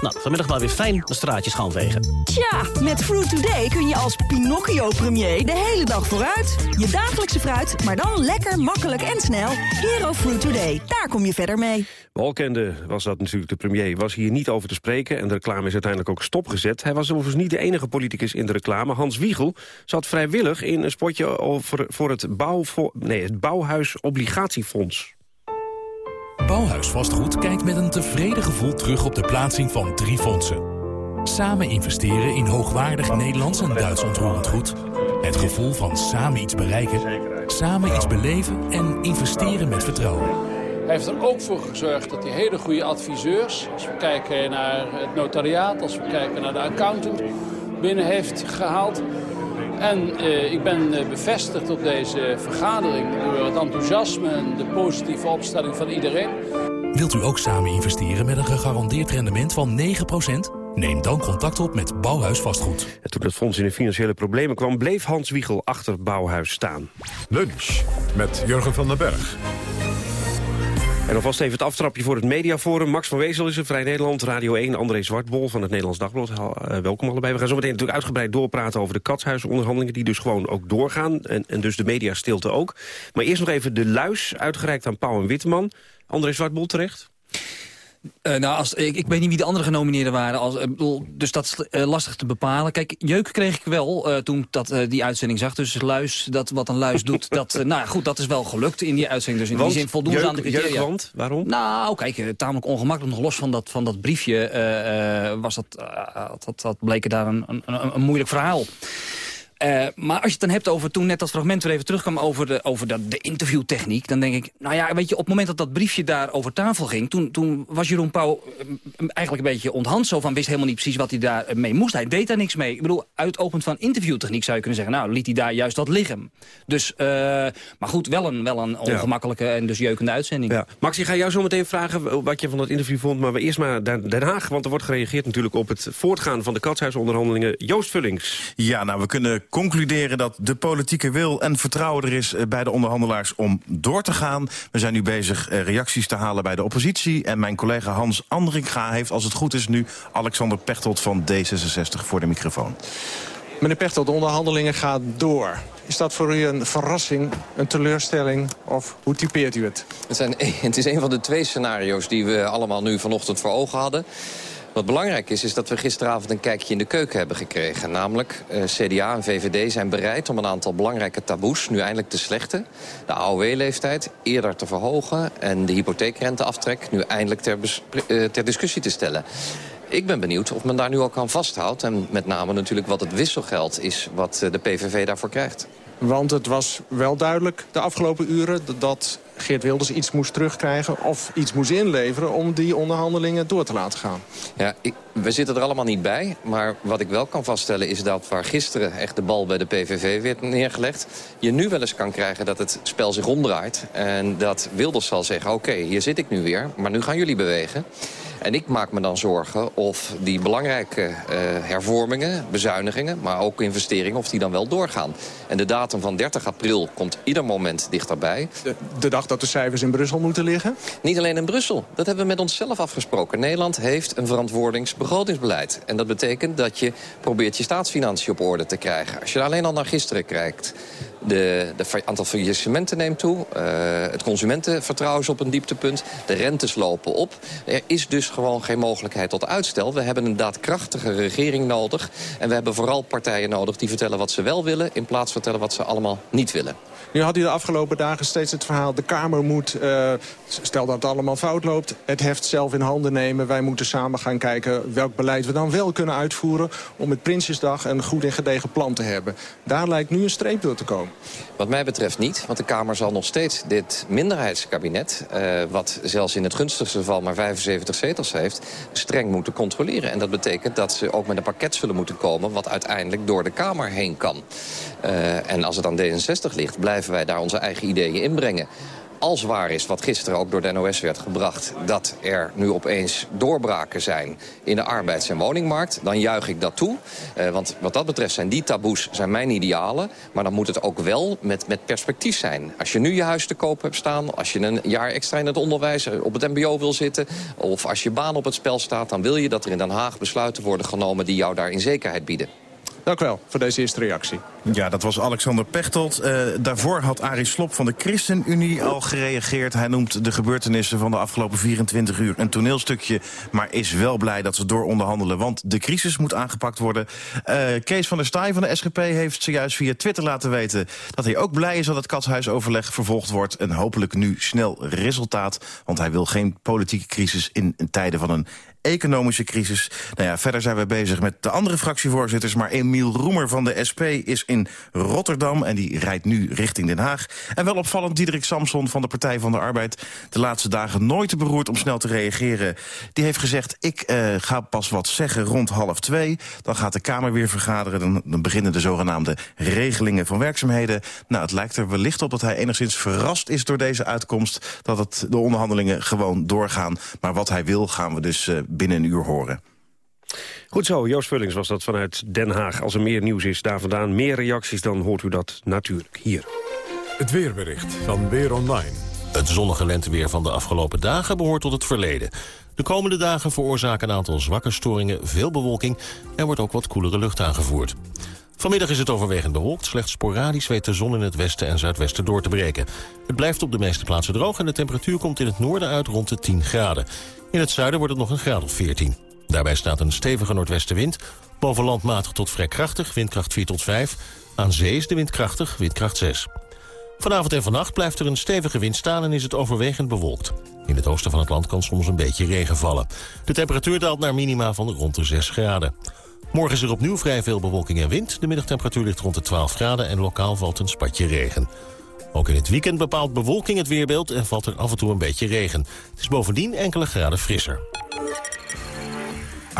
Nou, vanmiddag maar weer fijn de straatjes vegen. Tja, met Fruit Today kun je als Pinocchio-premier de hele dag vooruit. Je dagelijkse fruit, maar dan lekker, makkelijk en snel. Hero Fruit Today, daar kom je verder mee. Welkende was dat natuurlijk de premier, was hier niet over te spreken... en de reclame is uiteindelijk ook stopgezet. Hij was overigens niet de enige politicus in de reclame. Hans Wiegel zat vrijwillig in een spotje over, voor het, bouw, nee, het Bouwhuis Obligatiefonds. Bouwhuis Vastgoed kijkt met een tevreden gevoel terug op de plaatsing van drie fondsen. Samen investeren in hoogwaardig Nederlands en Duits ontroerend goed. Het gevoel van samen iets bereiken, samen iets beleven en investeren met vertrouwen. Hij heeft er ook voor gezorgd dat hij hele goede adviseurs... als we kijken naar het notariaat, als we kijken naar de accountant... binnen heeft gehaald. En uh, ik ben uh, bevestigd op deze vergadering door het enthousiasme en de positieve opstelling van iedereen. Wilt u ook samen investeren met een gegarandeerd rendement van 9%? Neem dan contact op met Bouwhuis Vastgoed. En toen het fonds in de financiële problemen kwam... bleef Hans Wiegel achter Bouwhuis staan. Lunch met Jurgen van den Berg. En alvast even het aftrapje voor het mediaforum. Max van Wezel is er, Vrij Nederland, Radio 1. André Zwartbol van het Nederlands Dagblad. Uh, welkom allebei. We gaan zo meteen natuurlijk uitgebreid doorpraten over de katshuisonderhandelingen... die dus gewoon ook doorgaan. En, en dus de mediastilte ook. Maar eerst nog even de luis, uitgereikt aan Pauw en Witteman. André Zwartbol terecht? Uh, nou, als, ik, ik, weet niet wie de andere genomineerden waren. Als, bedoel, dus dat is uh, lastig te bepalen. Kijk, jeuk kreeg ik wel toen ik dat, die uitzending zag. Dus luis, dat, wat een luis doet, <laughs> dat, nou goed, dat is wel gelukt in die uitzending. Dus in want, die zin voldoen ze aan de criteria. Jeuk, want? Waarom? Nou, kijk, tamelijk ongemakkelijk. Nog los van dat, van dat briefje was dat, dat, dat bleken daar een, een, een moeilijk verhaal. Uh, maar als je het dan hebt over toen net dat fragment weer even terugkwam over de, over de, de interviewtechniek, dan denk ik, nou ja, weet je, op het moment dat dat briefje daar over tafel ging, toen, toen was Jeroen Pauw eigenlijk een beetje onthand zo van wist helemaal niet precies wat hij daar mee moest. Hij deed daar niks mee. Ik bedoel, uitopend van interviewtechniek zou je kunnen zeggen, nou, liet hij daar juist wat liggen. Dus, uh, maar goed, wel een, wel een ongemakkelijke en dus jeukende uitzending. Ja. Max, ik ga jou zo meteen vragen wat je van dat interview vond, maar we eerst maar Den Haag, want er wordt gereageerd natuurlijk op het voortgaan van de katshuisonderhandelingen. Joost Vullings. Ja, nou, we kunnen concluderen dat de politieke wil en vertrouwen er is bij de onderhandelaars om door te gaan. We zijn nu bezig reacties te halen bij de oppositie. En mijn collega Hans Andringa heeft, als het goed is, nu Alexander Pechtold van D66 voor de microfoon. Meneer Pechtold, de onderhandelingen gaan door. Is dat voor u een verrassing, een teleurstelling of hoe typeert u het? Het, zijn, <laughs> het is een van de twee scenario's die we allemaal nu vanochtend voor ogen hadden. Wat belangrijk is, is dat we gisteravond een kijkje in de keuken hebben gekregen. Namelijk, eh, CDA en VVD zijn bereid om een aantal belangrijke taboes... nu eindelijk te slechten. De AOW-leeftijd eerder te verhogen... en de hypotheekrenteaftrek nu eindelijk ter, uh, ter discussie te stellen. Ik ben benieuwd of men daar nu al kan vasthoudt. En met name natuurlijk wat het wisselgeld is wat de PVV daarvoor krijgt. Want het was wel duidelijk de afgelopen uren dat Geert Wilders iets moest terugkrijgen... of iets moest inleveren om die onderhandelingen door te laten gaan. Ja, ik, we zitten er allemaal niet bij. Maar wat ik wel kan vaststellen is dat waar gisteren echt de bal bij de PVV werd neergelegd... je nu wel eens kan krijgen dat het spel zich omdraait. En dat Wilders zal zeggen, oké, hier zit ik nu weer, maar nu gaan jullie bewegen. En ik maak me dan zorgen of die belangrijke uh, hervormingen, bezuinigingen... maar ook investeringen, of die dan wel doorgaan. En de datum van 30 april komt ieder moment dichterbij. De, de dag dat de cijfers in Brussel moeten liggen? Niet alleen in Brussel. Dat hebben we met onszelf afgesproken. Nederland heeft een verantwoordingsbegrotingsbeleid. En dat betekent dat je probeert je staatsfinanciën op orde te krijgen. Als je alleen al naar gisteren kijkt... De, de aantal faillissementen neemt toe. Uh, het consumentenvertrouwen is op een dieptepunt. De rentes lopen op. Er is dus gewoon geen mogelijkheid tot uitstel. We hebben een daadkrachtige regering nodig. En we hebben vooral partijen nodig die vertellen wat ze wel willen... in plaats van vertellen wat ze allemaal niet willen. Nu had u de afgelopen dagen steeds het verhaal... de Kamer moet, uh, stel dat het allemaal fout loopt... het heft zelf in handen nemen. Wij moeten samen gaan kijken welk beleid we dan wel kunnen uitvoeren... om met Prinsjesdag een goed en gedegen plan te hebben. Daar lijkt nu een streep door te komen. Wat mij betreft niet, want de Kamer zal nog steeds dit minderheidskabinet... Uh, wat zelfs in het gunstigste geval maar 75 zetels heeft... streng moeten controleren. En dat betekent dat ze ook met een pakket zullen moeten komen... wat uiteindelijk door de Kamer heen kan. Uh, en als het aan D66 ligt, blijven wij daar onze eigen ideeën inbrengen als waar is wat gisteren ook door de NOS werd gebracht... dat er nu opeens doorbraken zijn in de arbeids- en woningmarkt... dan juich ik dat toe. Uh, want wat dat betreft zijn die taboes zijn mijn idealen. Maar dan moet het ook wel met, met perspectief zijn. Als je nu je huis te koop hebt staan... als je een jaar extra in het onderwijs op het mbo wil zitten... of als je baan op het spel staat... dan wil je dat er in Den Haag besluiten worden genomen... die jou daar in zekerheid bieden. Dank u wel voor deze eerste reactie. Ja, dat was Alexander Pechtold. Uh, daarvoor had Arie Slob van de ChristenUnie al gereageerd. Hij noemt de gebeurtenissen van de afgelopen 24 uur een toneelstukje... maar is wel blij dat ze door onderhandelen, want de crisis moet aangepakt worden. Uh, Kees van der Staaij van de SGP heeft zojuist via Twitter laten weten... dat hij ook blij is dat het katshuisoverleg vervolgd wordt... en hopelijk nu snel resultaat, want hij wil geen politieke crisis in tijden van een economische crisis. Nou ja, verder zijn we bezig met de andere fractievoorzitters... maar Emiel Roemer van de SP is in Rotterdam... en die rijdt nu richting Den Haag. En wel opvallend Diederik Samson van de Partij van de Arbeid... de laatste dagen nooit te beroerd om snel te reageren. Die heeft gezegd, ik uh, ga pas wat zeggen rond half twee. Dan gaat de Kamer weer vergaderen. Dan, dan beginnen de zogenaamde regelingen van werkzaamheden. Nou, het lijkt er wellicht op dat hij enigszins verrast is door deze uitkomst... dat het, de onderhandelingen gewoon doorgaan. Maar wat hij wil gaan we dus... Uh, binnen een uur horen. Goed zo, Joost Vullings was dat vanuit Den Haag. Als er meer nieuws is daar vandaan, meer reacties, dan hoort u dat natuurlijk hier. Het weerbericht van Weer Online. Het zonnige lenteweer van de afgelopen dagen behoort tot het verleden. De komende dagen veroorzaken een aantal zwakke storingen, veel bewolking... en wordt ook wat koelere lucht aangevoerd. Vanmiddag is het overwegend bewolkt. Slechts sporadisch weet de zon in het westen en zuidwesten door te breken. Het blijft op de meeste plaatsen droog en de temperatuur komt in het noorden uit rond de 10 graden. In het zuiden wordt het nog een graad of 14. Daarbij staat een stevige noordwestenwind. Boven land matig tot vrij krachtig, windkracht 4 tot 5. Aan zee is de wind krachtig, windkracht 6. Vanavond en vannacht blijft er een stevige wind staan en is het overwegend bewolkt. In het oosten van het land kan soms een beetje regen vallen. De temperatuur daalt naar minima van rond de 6 graden. Morgen is er opnieuw vrij veel bewolking en wind. De middagtemperatuur ligt rond de 12 graden en lokaal valt een spatje regen. Ook in het weekend bepaalt bewolking het weerbeeld en valt er af en toe een beetje regen. Het is bovendien enkele graden frisser.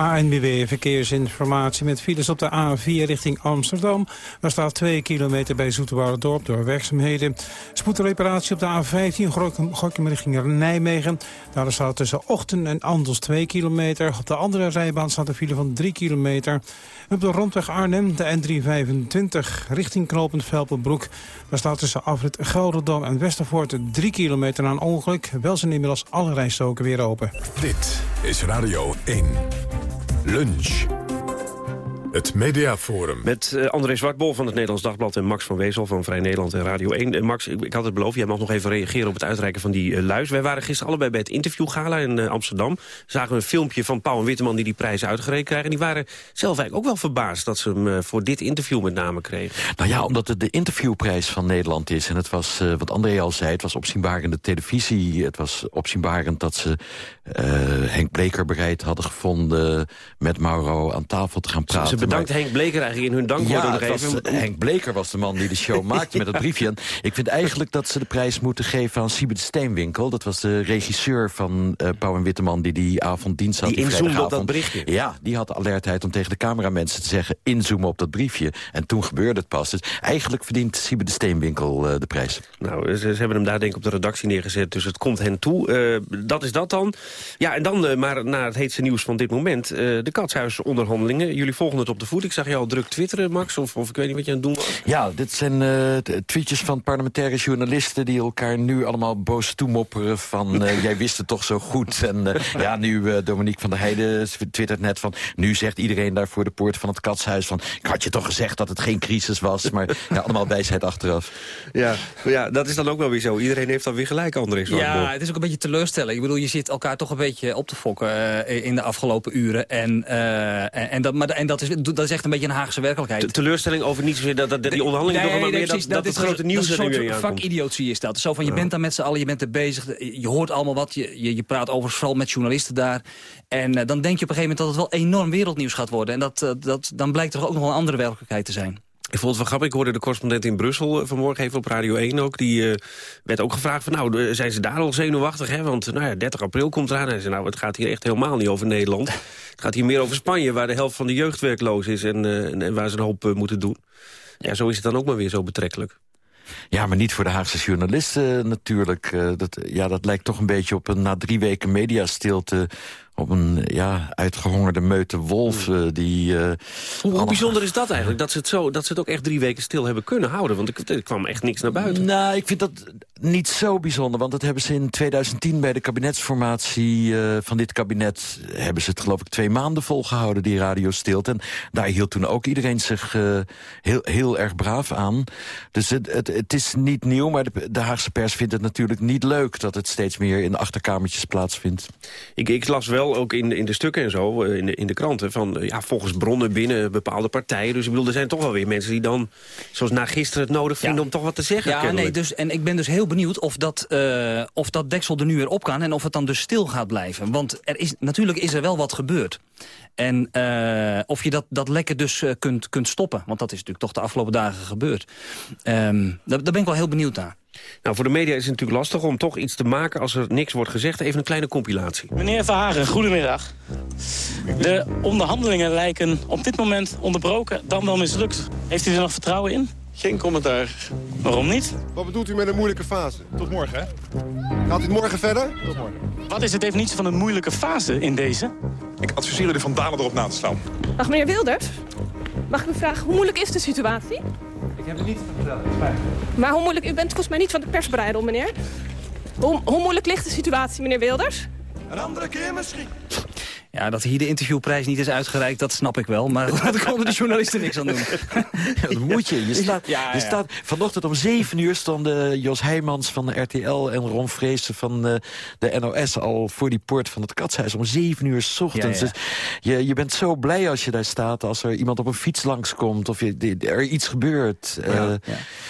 ANWB Verkeersinformatie met files op de A4 richting Amsterdam. Daar staat 2 kilometer bij Dorp door werkzaamheden. Spoedreparatie op de A15 Gorkum richting Nijmegen. Daar staat tussen Ochten en Andels 2 kilometer. Op de andere rijbaan staat een file van 3 kilometer. Op de rondweg Arnhem, de N325 richting Knopend Velpenbroek. Daar staat tussen afrit Gelderdam en Westervoort 3 kilometer een ongeluk. Wel zijn inmiddels alle rijstoken weer open. Dit is Radio 1. Lunch. Het Mediaforum. Met uh, André Zwartbol van het Nederlands Dagblad... en Max van Wezel van Vrij Nederland en Radio 1. Uh, Max, ik, ik, had het beloofd, jij mag nog even reageren op het uitreiken van die uh, luis. Wij waren gisteren allebei bij het interviewgala in Amsterdam. Zagen we een filmpje van Pauw en Witteman die die prijs uitgereikt krijgen. Die waren zelf eigenlijk ook wel verbaasd dat ze hem voor dit interview met name kregen. Nou ja, omdat het de interviewprijs van Nederland is. En het was, wat André al zei, het was opzienbarende televisie. Het was opzienbarend dat ze Henk Bleker bereid hadden gevonden... met Mauro aan tafel te gaan praten. Bedankt Henk Bleker eigenlijk in hun dankwoord ja, was, Henk Bleker was de man die de show <laughs> maakte met dat briefje. En ik vind eigenlijk dat ze de prijs moeten geven aan Siebe de Steenwinkel. Dat was de regisseur van uh, Pauw en Witteman die die avond dienst had. Die, die inzoomde op dat berichtje. Ja, die had de alertheid om tegen de cameramensen te zeggen... inzoomen op dat briefje. En toen gebeurde het pas. Dus eigenlijk verdient Siebe de Steenwinkel uh, de prijs. Nou, ze, ze, hebben hem daar denk ik op de redactie neergezet. Dus het komt hen toe. Uh, dat is dat dan. Ja, en dan maar naar het heetste nieuws van dit moment. de katshuisonderhandelingen. Jullie volgen het op de voet. Ik zag je al druk twitteren, Max, of, of ik weet niet wat je aan het doen was. Ja, dit zijn uh, tweetjes van parlementaire journalisten... die elkaar nu allemaal boos toemopperen van... Uh, <laughs> jij wist het toch zo goed. En uh, <laughs> ja, nu Dominique van der Heijden twittert net van... nu zegt iedereen daar voor de poort van het katshuis van... ik had je toch gezegd dat het geen crisis was. Maar <laughs> ja, allemaal wijsheid achteraf. Ja, ja, dat is dan ook wel weer zo. Iedereen heeft dan weer gelijk, André. Ja, het is ook een beetje teleurstelling. Ik bedoel, je zit elkaar toch een beetje op te fokken in de afgelopen uren. En, en, en, dat, maar, en dat, is, dat is echt een beetje een Haagse werkelijkheid. De teleurstelling over niet zozeer dat, dat die onderhandelingen nee, nee, meer dat, dat, het grote nieuws dat er nu vakidiotie is dat. Zo van, je bent daar met z'n allen, je bent er bezig, je hoort allemaal wat, je, je, je praat over vooral met journalisten daar. En uh, dan denk je op een gegeven moment dat het wel enorm wereldnieuws gaat worden. En dat, uh, dat, dan blijkt er ook nog wel een andere werkelijkheid te zijn. Ik vond het wel grappig. Ik hoorde de correspondent in Brussel vanmorgen even op Radio 1 ook. Die uh, werd ook gevraagd van nou, zijn ze daar al zenuwachtig? Hè? Want nou ja, 30 april komt eraan. En hij zei nou, het gaat hier echt helemaal niet over Nederland. <laughs> het gaat hier meer over Spanje, waar de helft van de jeugd werkloos is. En, uh, en, waar ze een hoop uh, moeten doen. Ja, zo is het dan ook maar weer zo betrekkelijk. Ja, maar niet voor de Haagse journalisten natuurlijk. dat, ja, dat lijkt toch een beetje op een na drie weken mediastilte op een ja, uitgehongerde meute wolf. Uh, die, uh, hoe, hoe bijzonder is dat eigenlijk? Dat ze, het zo, dat ze het ook echt drie weken stil hebben kunnen houden? Want er, kwam echt niks naar buiten. Nou, ik vind dat niet zo bijzonder. Want dat hebben ze in 2010 bij de kabinetsformatie uh, van dit kabinet... hebben ze het geloof ik twee maanden volgehouden, die radiostilte. En daar hield toen ook iedereen zich heel, heel erg braaf aan. Dus het, het, het is niet nieuw, maar de, de, Haagse pers vindt het natuurlijk niet leuk... dat het steeds meer in achterkamertjes plaatsvindt. Ik, ik las wel ook in, in de stukken en zo, eh, in de, in de kranten... van eh, ja, volgens bronnen binnen bepaalde partijen. Dus ik bedoel, er zijn toch wel weer mensen die dan... zoals na gisteren het nodig vinden om toch wat te zeggen. Ja, nee, dus, en ik ben dus heel benieuwd of dat, uh, of dat deksel er nu weer op kan... en of het dan dus stil gaat blijven. Want er is, natuurlijk is er wel wat gebeurd. En uh, of je dat, dat lekker dus uh, kunt, kunt stoppen. Want dat is natuurlijk toch de afgelopen dagen gebeurd. Um, daar, daar ben ik wel heel benieuwd naar. Nou, voor de media is het natuurlijk lastig om toch iets te maken als er niks wordt gezegd. Even een kleine compilatie. Meneer Verhagen, goedemiddag. De onderhandelingen lijken op dit moment onderbroken, dan wel mislukt. Heeft u er nog vertrouwen in? Geen commentaar. Waarom niet? Wat bedoelt u met een moeilijke fase? Tot morgen, hè? Gaat u morgen verder? Tot morgen. Wat is de definitie van een moeilijke fase in deze? Ik adviseer u van Dalen erop na te slaan. Dag meneer Wilders. Mag ik u vragen, hoe moeilijk is de situatie? Ik heb het niet te vertellen, spijt Maar hoe moeilijk... U bent volgens mij niet van de persbreidel, meneer. Hoe, hoe moeilijk ligt de situatie, meneer Wilders? Een andere keer misschien. Ja, dat hier de interviewprijs niet is uitgereikt, dat snap ik wel. Maar <laughs> daar konden de journalisten niks aan doen. Ja, <laughs> dat moet je. Je staat, Ja, je staat, vanochtend om zeven uur stonden Jos Heijmans van de RTL... en Ron Vreesen van eh, de NOS al voor die poort van het katshuis. Om zeven uur s ochtends. Ja, ja. Dus je, je bent zo blij als je daar staat... als er iemand op een fiets langskomt of je, er iets gebeurt. Eh,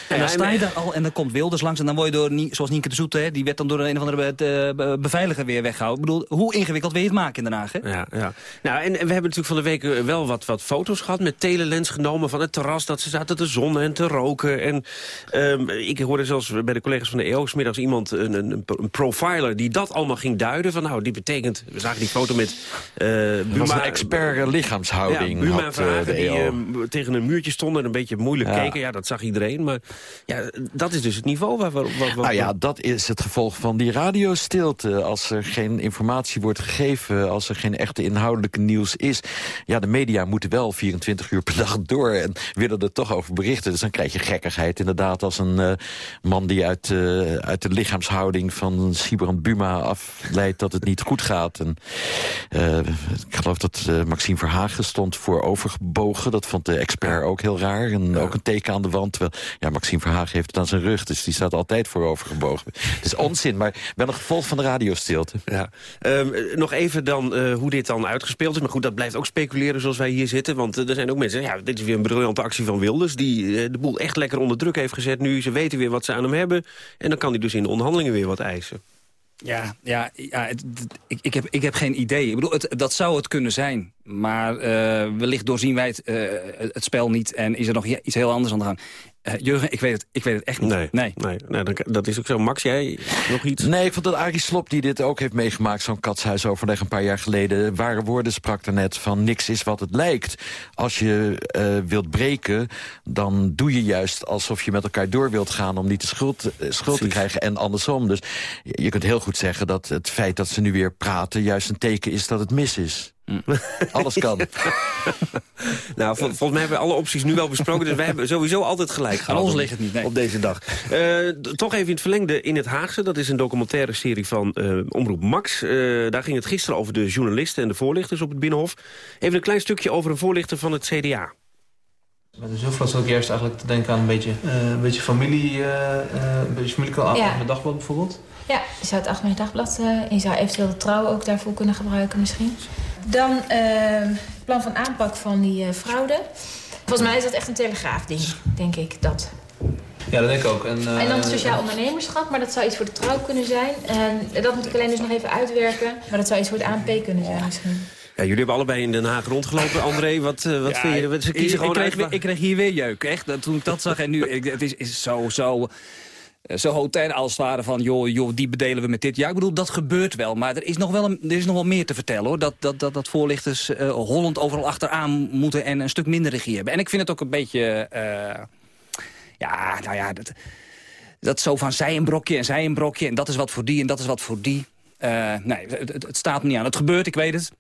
En dan sta je daar al en dan komt Wilders langs... en dan word je door, zoals Nienke de Zoete... Hè, die werd dan door een of andere eh, be- beveiliger weer weggehouden. Ik bedoel, hoe ingewikkeld wil je het maken in Den Haag? Hè? Ja, ja. Nou, en, en we hebben natuurlijk van de week eh, wel wat, wat foto's gehad... met telelens genomen van het terras dat ze zaten te zonnen en te roken. En ehm, ik hoorde zelfs bij de collega's van de EO... middags iemand, een, een, een profiler, die dat allemaal ging duiden. Van nou, die betekent... We zagen die foto met was Buma- een expert lichaamshouding. Ja, Buma had, eh, Verhagen de die EO. eh, tegen een muurtje stonden en een beetje moeilijk Ja. keken. Ja, dat zag iedereen. Maar ja, dat is dus het niveau waar we... Waar, waar- Nou ja, dat is het gevolg van die radiostilte. Als er geen informatie wordt gegeven, als er geen echte inhoudelijke nieuws is... ja, de media moeten wel 24 uur per dag door en willen er toch over berichten. Dus dan krijg je gekkigheid inderdaad als een eh, man die uit, eh, uit de lichaamshouding van Sibrand Buma afleidt dat het niet goed gaat. En, eh, ik geloof dat Maxime Verhagen stond voor overgebogen. Dat vond de expert ook heel raar. En ook een teken aan de wand. Terwijl, ja, Maxime Verhagen heeft het aan zijn rug, dus die staat altijd voor overgebogen. Het is onzin, maar wel een gevolg van de radiostilte. Ja. Ehm, eh, nog even dan eh, dit dan uitgespeeld is. Maar goed, dat blijft ook speculeren zoals wij hier zitten. Want eh, er zijn ook mensen, ja, dit is weer een briljante actie van Wilders... die eh, de boel echt lekker onder druk heeft gezet nu. Ze weten weer wat ze aan hem hebben. En dan kan hij dus in de onderhandelingen weer wat eisen. Ja, ja, ja ik, ik, heb, ik heb geen idee. Ik bedoel, het, dat zou het kunnen zijn. Maar eh, wellicht doorzien wij het, het spel niet... en is er nog iets heel anders aan de gang. Eh, Jurgen, ik weet, het, ik weet het echt niet. Nee, nee. nee dan- dat is ook zo. Max, jij nog iets? Nee, ik vond dat Arie Slop, die dit ook heeft meegemaakt... zo'n katshuisoverleg een paar jaar geleden... ware woorden sprak daarnet van niks is wat het lijkt. Als je eh, wilt breken, dan doe je juist alsof je met elkaar door wilt gaan... om niet de schuld, eh, schuld te krijgen en andersom. Dus je kunt heel goed zeggen dat het feit dat ze nu weer praten... juist een teken is dat het mis is. Alles kan. <laughs> Nou, vol- volgens mij hebben we alle opties nu wel besproken. Dus wij hebben sowieso altijd gelijk gehad. ons op- ligt het niet, nee. Op deze dag. Eh, toch even in het verlengde in het Haagse. Dat is een documentaire serie van eh, Omroep Max. Eh, daar ging het gisteren over de journalisten en de voorlichters op het Binnenhof. Even een klein stukje over een voorlichter van het CDA. Met de Zilvlas ook juist eigenlijk te denken aan een beetje, eh, een beetje familie, eh, eh, een beetje familie Ja. met dagblad bijvoorbeeld. Ja, je zou het Algemeen Dagblad... eh, je zou eventueel de trouw ook daarvoor kunnen gebruiken misschien. Dan eh, het plan van aanpak van die eh, fraude. Volgens mij is dat echt een telegraafding, denk ik, dat. Ja, dat denk ik ook. En, eh, En dan sociaal ondernemerschap, maar dat zou iets voor de trouw kunnen zijn. En dat moet ik alleen dus nog even uitwerken. Maar dat zou iets voor het ANP kunnen zijn misschien. Ja, jullie hebben allebei in Den Haag rondgelopen. André, wat, eh, wat Ja, vind je? Ze ik, kiezen ik, gewoon kreeg, uit weer- waar- ik kreeg hier weer jeuk, echt. Dat- Toen ik dat zag en nu, ik, het is, is zo, zo, eh, zo hotel als het van, joh, joh, die bedelen we met dit. Ja, ik bedoel, dat gebeurt wel, maar er is nog wel, een, er is nog wel meer te vertellen, hoor. Dat, dat, dat, dat voorlichters eh, Holland overal achteraan moeten en een stuk minder regie hebben. En ik vind het ook een beetje, eh, ja, nou ja, dat, dat zo van zij een brokje en zij een brokje en dat is wat voor die en dat is wat voor die. Eh, nee, het, het staat me niet aan. Het gebeurt, ik weet het.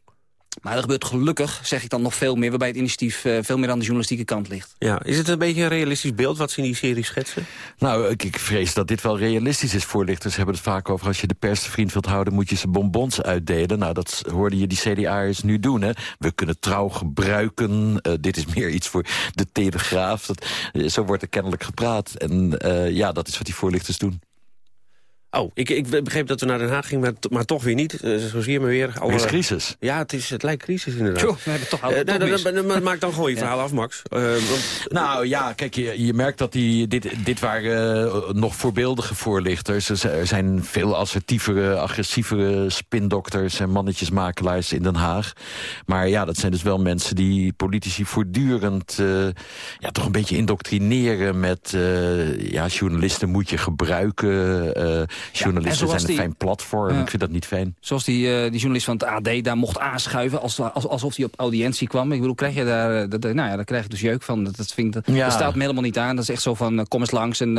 Maar er gebeurt gelukkig, zeg ik dan nog veel meer... waarbij het initiatief eh, veel meer aan de journalistieke kant ligt. Ja, is het een beetje een realistisch beeld wat ze in die serie schetsen? Nou, ik, ik vrees dat dit wel realistisch is. Voorlichters hebben het vaak over... als je de pers te vriend wilt houden, moet je ze bonbons uitdelen. Nou, dat hoorde je die CDA'ers nu doen. Hè. We kunnen trouw gebruiken. Eh, dit is meer iets voor de Telegraaf. Dat, eh, zo wordt er kennelijk gepraat. En eh, ja, dat is wat die voorlichters doen. Oh, ik, ik begreep dat we naar Den Haag gingen, maar, maar toch weer niet. Eh, zo zie je me weer. Er is crisis. Ja, het, is, het lijkt crisis inderdaad. Tjoh, we hebben toch al- Eh, nou, dan- dan- dan- maak dan gewoon je verhaal af, Max. Eh, want- Nou ja, kijk, je, je merkt dat die, dit, dit waren eh, nog voorbeeldige voorlichters. Er zijn veel assertievere, agressievere spindokters en mannetjesmakelaars in Den Haag. Maar ja, dat zijn dus wel mensen die politici voortdurend eh, ja, toch een beetje indoctrineren met eh, ja, journalisten moet je gebruiken. En journalisten zijn een die- fijn platform. Ja. Ik vind dat niet fijn. Zoals die, eh, die journalist van het AD daar mocht aanschuiven... Als, als, alsof hij op audiëntie kwam. Ik bedoel, krijg je daar... eh, Dat, nou ja, daar krijg je dus jeuk van. Dat, dat, vind dat, Ja. dat staat me helemaal niet aan. Dat is echt zo van, eh, kom eens langs. En,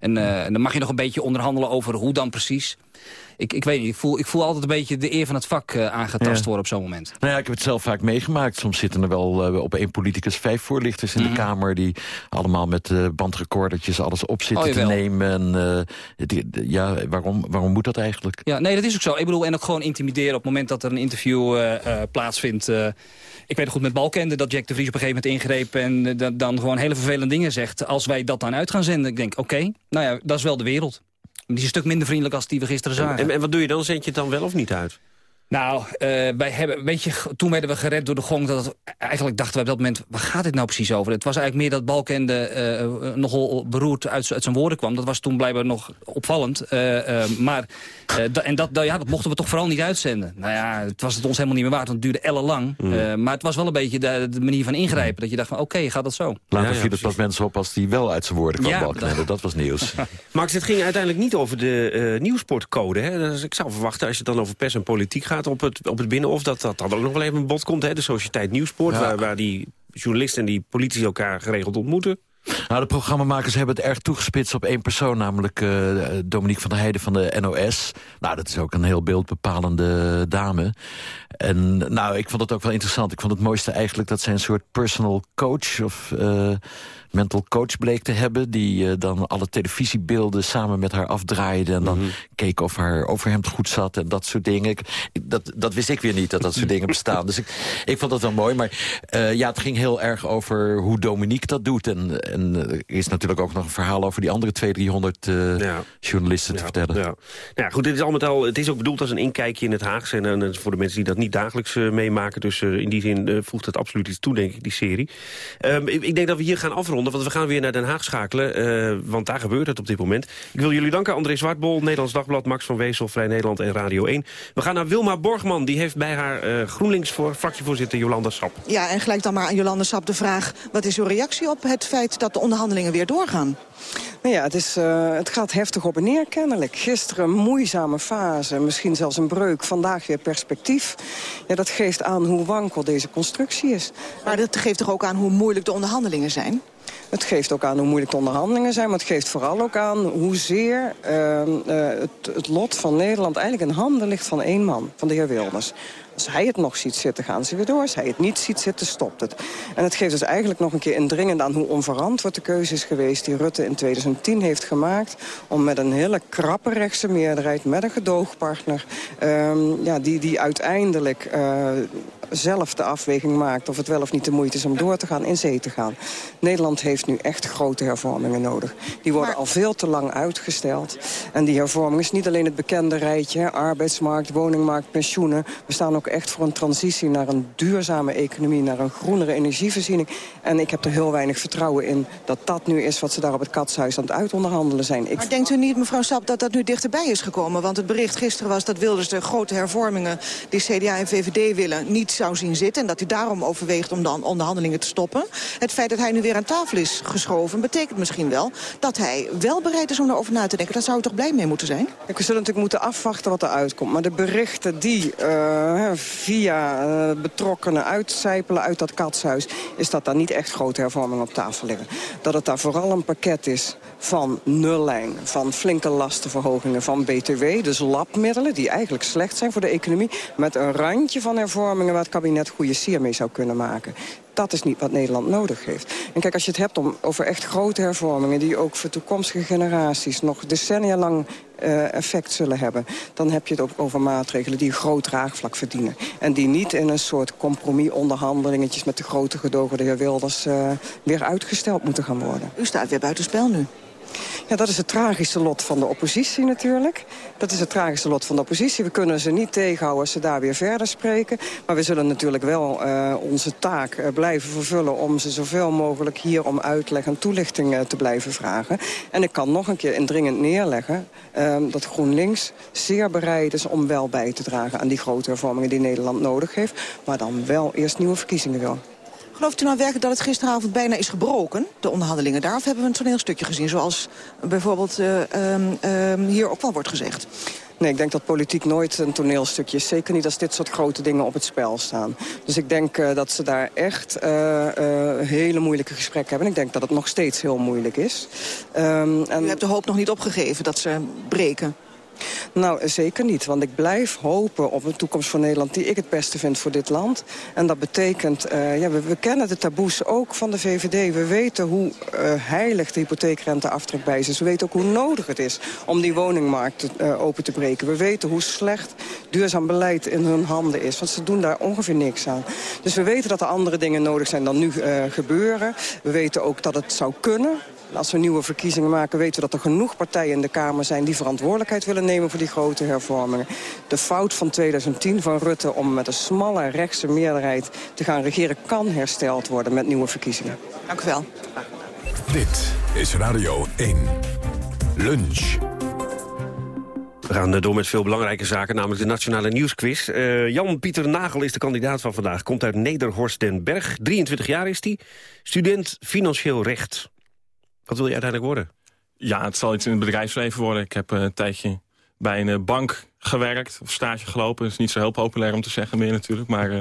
en, en dan mag je nog een beetje onderhandelen over hoe dan precies. Ik, ik weet niet, ik voel, ik voel altijd een beetje de eer van het vak uh, aangetast worden op zo'n moment. Nou ja, ik heb het zelf vaak meegemaakt. Soms zitten er wel uh, op één politicus vijf voorlichters in mm -hmm. de Kamer... die allemaal met uh, bandrecordertjes alles op zitten oh, te nemen. En, die, ja, waarom, waarom moet dat eigenlijk? Ja, nee, dat is ook zo. Ik bedoel, en ook gewoon intimideren op het moment dat er een interview plaatsvindt. ik weet goed met Balkende dat Jack de Vries op een gegeven moment ingreep... en dan gewoon hele vervelende dingen zegt. Als wij dat dan uit gaan zenden, ik denk, oké, okay, nou ja, dat is wel de wereld. Die is een stuk minder vriendelijk als die we gisteren zagen. En, en wat doe je dan? Zend je het dan wel of niet uit? Nou, uh, wij hebben, weet je, toen werden we gered door de gong. Dat het, eigenlijk dachten we op dat moment, waar gaat dit nou precies over? Het was eigenlijk meer dat Balkende uh, nogal beroerd uit, uit, zijn woorden kwam. Dat was toen blijkbaar nog opvallend. Uh, maar, en dat, ja, dat mochten we toch vooral niet uitzenden. Nou ja, het was het ons helemaal niet meer waard, want het duurde ellenlang. Mm. maar het was wel een beetje de, de manier van ingrijpen. Dat je dacht van, oké, okay, gaat dat zo? Later ja, ja, viel het pas mensen op als die wel uit zijn woorden kwam, ja, Balkende. Dat, dat was nieuws. <laughs> Max, het ging uiteindelijk niet over de nieuwsportcode. Hè? Dus ik zou verwachten, als je het dan over pers en politiek gaat op het, op het Binnenhof... dat dat dan ook nog wel even een bod komt. Hè? De Sociëteit Nieuwsport, ja. waar, waar die journalisten en die politici elkaar geregeld ontmoeten. Nou, de programmamakers hebben het erg toegespitst op één persoon... namelijk uh, Dominique van der Heijden van de NOS. Nou, dat is ook een heel beeldbepalende dame. En nou, ik vond het ook wel interessant. Ik vond het mooiste eigenlijk dat zij een soort personal coach... of uh, mental coach bleek te hebben... die uh, dan alle televisiebeelden samen met haar afdraaide... en dan mm -hmm. keek of haar overhemd goed zat en dat soort dingen. Ik, dat, dat wist ik weer niet, dat dat soort dingen bestaan. Dus ik, ik vond dat wel mooi. Maar uh, ja, het ging heel erg over hoe Dominique dat doet. En, en er is natuurlijk ook nog een verhaal over die andere 200, 300 uh, ja. journalisten ja, te vertellen. Ja. Nou ja, goed, dit is allemaal al, het is ook bedoeld als een inkijkje in het Haagse. En, en voor de mensen die dat niet dagelijks meemaken. Dus in die zin voegt het absoluut iets toe, denk ik, die serie. Um, ik, ik denk dat we hier gaan afronden, want we gaan weer naar Den Haag schakelen. Uh, want daar gebeurt het op dit moment. Ik wil jullie danken, André Zwartbol, Nederlands Dagblad... Max van Wezel, Vrij Nederland en Radio 1. We gaan naar Wilma Borgman. Die heeft bij haar uh, GroenLinks voor fractievoorzitter Jolanda Sap. Ja, en gelijk dan maar aan Jolanda Sap de vraag... wat is uw reactie op het feit dat de onderhandelingen weer doorgaan? Nou ja, het, is, uh, het gaat heftig op en neer kennelijk. Gisteren een moeizame fase, misschien zelfs een breuk. Vandaag weer perspectief. Ja, dat geeft aan hoe wankel deze constructie is. Maar dat geeft toch ook aan hoe moeilijk de onderhandelingen zijn? Het geeft ook aan hoe moeilijk de onderhandelingen zijn... maar het geeft vooral ook aan hoezeer uh, het, het lot van Nederland... eigenlijk in handen ligt van één man, van de heer Wilders. Als hij het nog ziet zitten, gaan ze weer door. Als hij het niet ziet zitten, stopt het. En het geeft dus eigenlijk nog een keer indringend aan hoe onverantwoord de keuze is geweest... die Rutte in 2010 heeft gemaakt... om met een hele krappe rechtse meerderheid, met een gedoogpartner... Um, ja, die, die uiteindelijk uh, zelf de afweging maakt... of het wel of niet de moeite is om door te gaan, in zee te gaan. Nederland heeft nu echt grote hervormingen nodig. Die worden maar... al veel te lang uitgesteld. En die hervorming is niet alleen het bekende rijtje... arbeidsmarkt, woningmarkt, pensioenen. We staan ook ook echt voor een transitie naar een duurzame economie... naar een groenere energievoorziening. En ik heb er heel weinig vertrouwen in dat dat nu is... wat ze daar op het katshuis aan het uitonderhandelen zijn. Ik... Maar denkt u niet, mevrouw Sap, dat dat nu dichterbij is gekomen? Want het bericht gisteren was dat Wilders de grote hervormingen... die CDA en VVD willen, niet zou zien zitten... en dat hij daarom overweegt om de onderhandelingen te stoppen. Het feit dat hij nu weer aan tafel is geschoven... betekent misschien wel dat hij wel bereid is om erover na te denken. Daar zou u toch blij mee moeten zijn? Ik, we zullen natuurlijk moeten afwachten wat er uitkomt. Maar de berichten die uh, via uh, betrokkenen uitcijpelen uit dat katshuis... is dat daar niet echt grote hervormingen op tafel liggen. Dat het daar vooral een pakket is van nullijn, van flinke lastenverhogingen van BTW... dus labmiddelen die eigenlijk slecht zijn voor de economie... met een randje van hervormingen waar het kabinet goede sier mee zou kunnen maken dat is niet wat Nederland nodig heeft. En kijk, als je het hebt om, over echt grote hervormingen... die ook voor toekomstige generaties nog decennia lang uh, effect zullen hebben... dan heb je het ook over maatregelen die een groot draagvlak verdienen. En die niet in een soort compromis-onderhandelingetjes... met de grote gedogen de heer Wilders uh, weer uitgesteld moeten gaan worden. U staat weer buitenspel nu. Ja, dat is het tragische lot van de oppositie natuurlijk. Dat is het tragische lot van de oppositie. We kunnen ze niet tegenhouden als ze daar weer verder spreken. Maar we zullen natuurlijk wel uh, onze taak uh, blijven vervullen... om ze zoveel mogelijk hier om uitleg en toelichting uh, te blijven vragen. En ik kan nog een keer indringend neerleggen... dat GroenLinks zeer bereid is om wel bij te dragen... aan die grote hervormingen die Nederland nodig heeft. Maar dan wel eerst nieuwe verkiezingen wil. Gelooft u nou werkelijk dat het gisteravond bijna is gebroken, de onderhandelingen daar? Of hebben we een toneelstukje gezien, zoals bijvoorbeeld uh, um, um, hier ook wel wordt gezegd? Nee, ik denk dat politiek nooit een toneelstukje is. Zeker niet als dit soort grote dingen op het spel staan. Dus ik denk uh, dat ze daar echt uh, uh, hele moeilijke gesprekken hebben. Ik denk dat het nog steeds heel moeilijk is. Um, en... U hebt de hoop nog niet opgegeven dat ze breken? Nou, zeker niet. Want ik blijf hopen op een toekomst voor Nederland... die ik het beste vind voor dit land. En dat betekent, uh, ja, we, kennen de taboes ook van de VVD. We weten hoe uh, heilig de hypotheekrenteaftrek bij is. We weten ook hoe nodig het is om die woningmarkt uh, open te breken. We weten hoe slecht duurzaam beleid in hun handen is. Want ze doen daar ongeveer niks aan. Dus we weten dat er andere dingen nodig zijn dan nu gebeuren. We weten ook dat het zou kunnen als we nieuwe verkiezingen maken weten we dat er genoeg partijen in de Kamer zijn... die verantwoordelijkheid willen nemen voor die grote hervormingen. De fout van 2010 van Rutte om met een smalle rechtse meerderheid te gaan regeren... kan hersteld worden met nieuwe verkiezingen. Dank u wel. Dit is Radio 1. Lunch. We gaan door met veel belangrijke zaken, namelijk de Nationale Nieuwsquiz. Uh, Jan-Pieter Nagel is de kandidaat van vandaag. Komt uit Nederhorst den Berg. 23 jaar is hij. Student financieel recht. Wat wil je uiteindelijk worden? Ja, het zal iets in het bedrijfsleven worden. Ik heb een tijdje bij een eh, bank gewerkt, of stage gelopen. Dat is niet zo heel populair om te zeggen meer natuurlijk. Maar uh,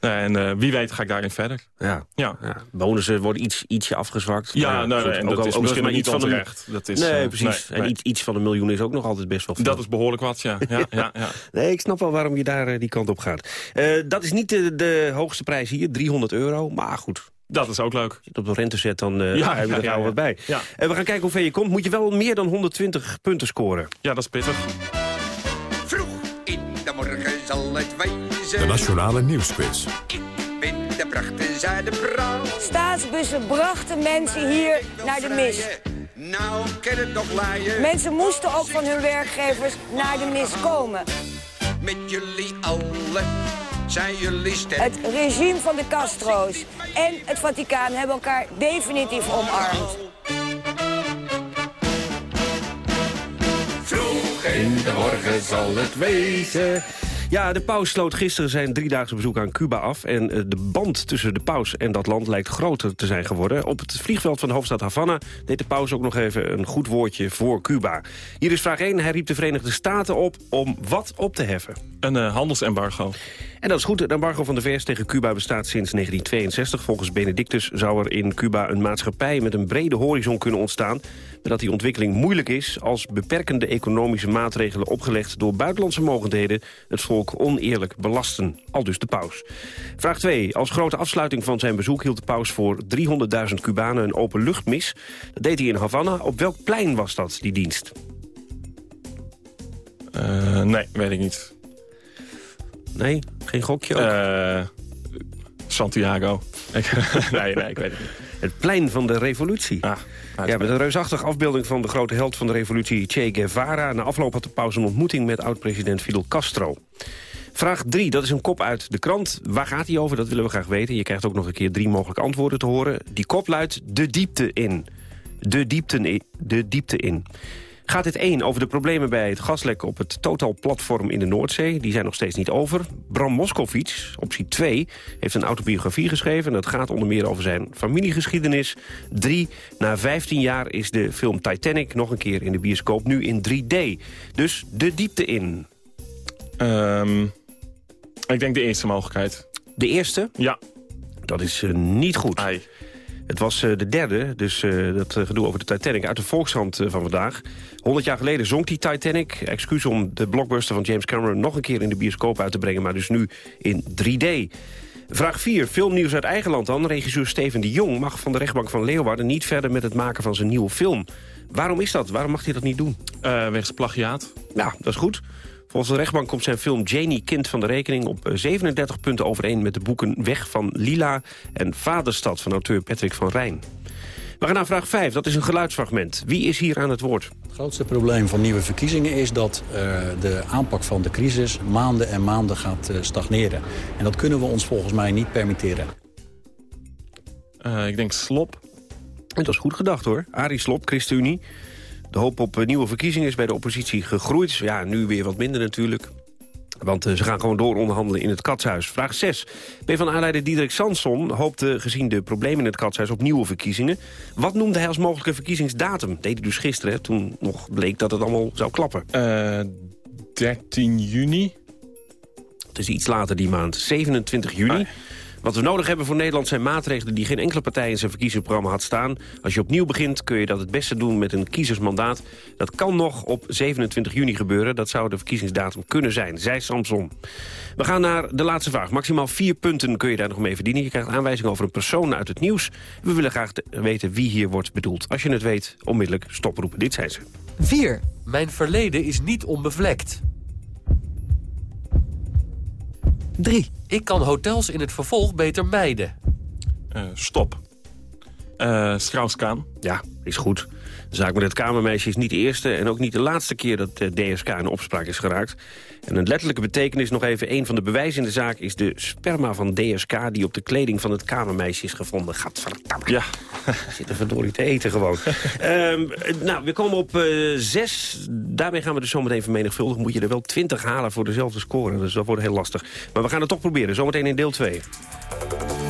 en uh, wie weet ga ik daarin verder. Ja. Ja. ja. Bonussen worden iets, ietsje afgezwakt. Ja, nee, nee, ook, dat is ook misschien maar iets van terecht. Dat is, nee, precies. Nee, en Iets, iets van een miljoen is ook nog altijd best wel veel. Dat is behoorlijk wat, ja. ja, ja, ja. <laughs> Nee, ik snap wel waarom je daar die kant op gaat. Uh, dat is niet de, de hoogste prijs hier, 300 euro. Maar goed, dat is ook leuk. Als je het op de rente zet, dan uh, ja, hebben we er ja, ja, wat bij. Ja. En we gaan kijken hoe ver je komt. Moet je wel meer dan 120 punten scoren. Ja, dat is pittig. Vroeg in de morgen zal het wijzen. De Nationale Nieuwsquiz. Ik ben de pracht en zuiderbraal. Staatsbussen brachten mensen hier naar de mis. Nou, ken het nog laaien. Mensen moesten ook van hun werkgevers naar de mis komen. Met jullie allen zijn jullie sterk. Het regime van de Castro's en het Vaticaan hebben elkaar definitief omarmd. Vroeg in de morgen zal het wezen. Ja, de paus sloot gisteren zijn driedaagse bezoek aan Cuba af... en eh, de band tussen de paus en dat land lijkt groter te zijn geworden. Op het vliegveld van de hoofdstad Havana deed de paus ook nog even een goed woordje voor Cuba. Hier is vraag 1. Hij riep de Verenigde Staten op om wat op te heffen? Een uh, handelsembargo. En dat is goed. Het embargo van de VS tegen Cuba bestaat sinds 1962. Volgens Benedictus zou er in Cuba een maatschappij met een brede horizon kunnen ontstaan... maar dat die ontwikkeling moeilijk is als beperkende economische maatregelen opgelegd door buitenlandse mogendheden het volk oneerlijk belasten. Al dus de paus. Vraag 2. Als grote afsluiting van zijn bezoek hield de paus voor 300.000 Cubanen een openluchtmis. Dat deed hij in Havana. Op welk plein was dat, die dienst? Uh, nee, weet ik niet. Nee, geen gokje ook? Uh, Santiago. <laughs> nee, nee, ik weet het niet. Het plein van de revolutie. Ah, ja, met een reusachtige afbeelding van de grote held van de revolutie Che Guevara. Na afloop had de pauze een ontmoeting met oud-president Fidel Castro. Vraag 3, dat is een kop uit de krant. Waar gaat hij over? Dat willen we graag weten. Je krijgt ook nog een keer drie mogelijke antwoorden te horen. Die kop luidt de diepte in. De diepte in. De diepte in. Gaat dit één over de problemen bij het gaslek op het Total-platform in de Noordzee. Die zijn nog steeds niet over. Bram Moskowitz, optie 2, heeft een autobiografie geschreven. En dat gaat onder meer over zijn familiegeschiedenis. 3. Na 15 jaar is de film Titanic nog een keer in de bioscoop. Nu in 3D. Dus de diepte in. Um, ik denk de eerste mogelijkheid. De eerste? Ja. Dat is uh, niet goed. Ai. Het was uh, de derde, dus uh, dat gedoe over de Titanic, uit de Volkshand van vandaag. 100 jaar geleden zonk die Titanic. Excuus om de blockbuster van James Cameron nog een keer in de bioscoop uit te brengen... maar dus nu in 3D. Vraag 4. Filmnieuws uit eigen land dan. Regisseur Steven de Jong mag van de rechtbank van Leeuwarden... niet verder met het maken van zijn nieuwe film. Waarom is dat? Waarom mag hij dat niet doen? Uh, wegens plagiaat. Nou, dat is goed. Volgens de rechtbank komt zijn film Janie Kind van de rekening... op 37 punten overeen met de boeken Weg van Lila... en Vaderstad van auteur Patrick van Rijn. We gaan naar vraag 5. Dat is een geluidsfragment. Wie is hier aan het woord? Het grootste probleem van nieuwe verkiezingen is dat uh, de aanpak van de crisis maanden en maanden gaat uh, stagneren. En dat kunnen we ons volgens mij niet permitteren. Uh, ik denk Slop. Dat is goed gedacht hoor. Arie Slop, ChristenUnie. De hoop op nieuwe verkiezingen is bij de oppositie gegroeid. Ja, nu weer wat minder natuurlijk. Want uh, ze gaan gewoon door onderhandelen in het Katshuis. Vraag 6. PvdA-leider Diederik Samson hoopte gezien de problemen in het Katshuis op nieuwe verkiezingen. Wat noemde hij als mogelijke verkiezingsdatum? Deed hij dus gisteren, hè, toen nog bleek dat het allemaal zou klappen. Uh, 13 juni. Het is iets later die maand, 27 juni. Wat we nodig hebben voor Nederland zijn maatregelen... die geen enkele partij in zijn verkiezingsprogramma had staan. Als je opnieuw begint kun je dat het beste doen met een kiezersmandaat. Dat kan nog op 27 juni gebeuren. Dat zou de verkiezingsdatum kunnen zijn, zei Samson. We gaan naar de laatste vraag. Maximaal vier punten kun je daar nog mee verdienen. Je krijgt aanwijzingen over een persoon uit het nieuws. We willen graag weten wie hier wordt bedoeld. Als je het weet, onmiddellijk stoproepen. Dit zijn ze. 4. Mijn verleden is niet onbevlekt. 3. Ik kan hotels in het vervolg beter mijden. Uh, stop. Uh, Strauss-Kaan. Ja, is goed. De zaak met het kamermeisje is niet de eerste en ook niet de laatste keer dat de DSK in opspraak is geraakt. En een letterlijke betekenis nog even. Een van de bewijzen in de zaak is de sperma van DSK... die op de kleding van het kamermeisje is gevonden. Gadverdamme. Ja. Zit er verdorie te eten gewoon. um, <laughs> nou, we komen op uh, zes. Daarmee gaan we dus zometeen vermenigvuldigen. Moet je er wel twintig halen voor dezelfde score. Dus dat wordt heel lastig. Maar we gaan het toch proberen. Zometeen in deel 2 ben het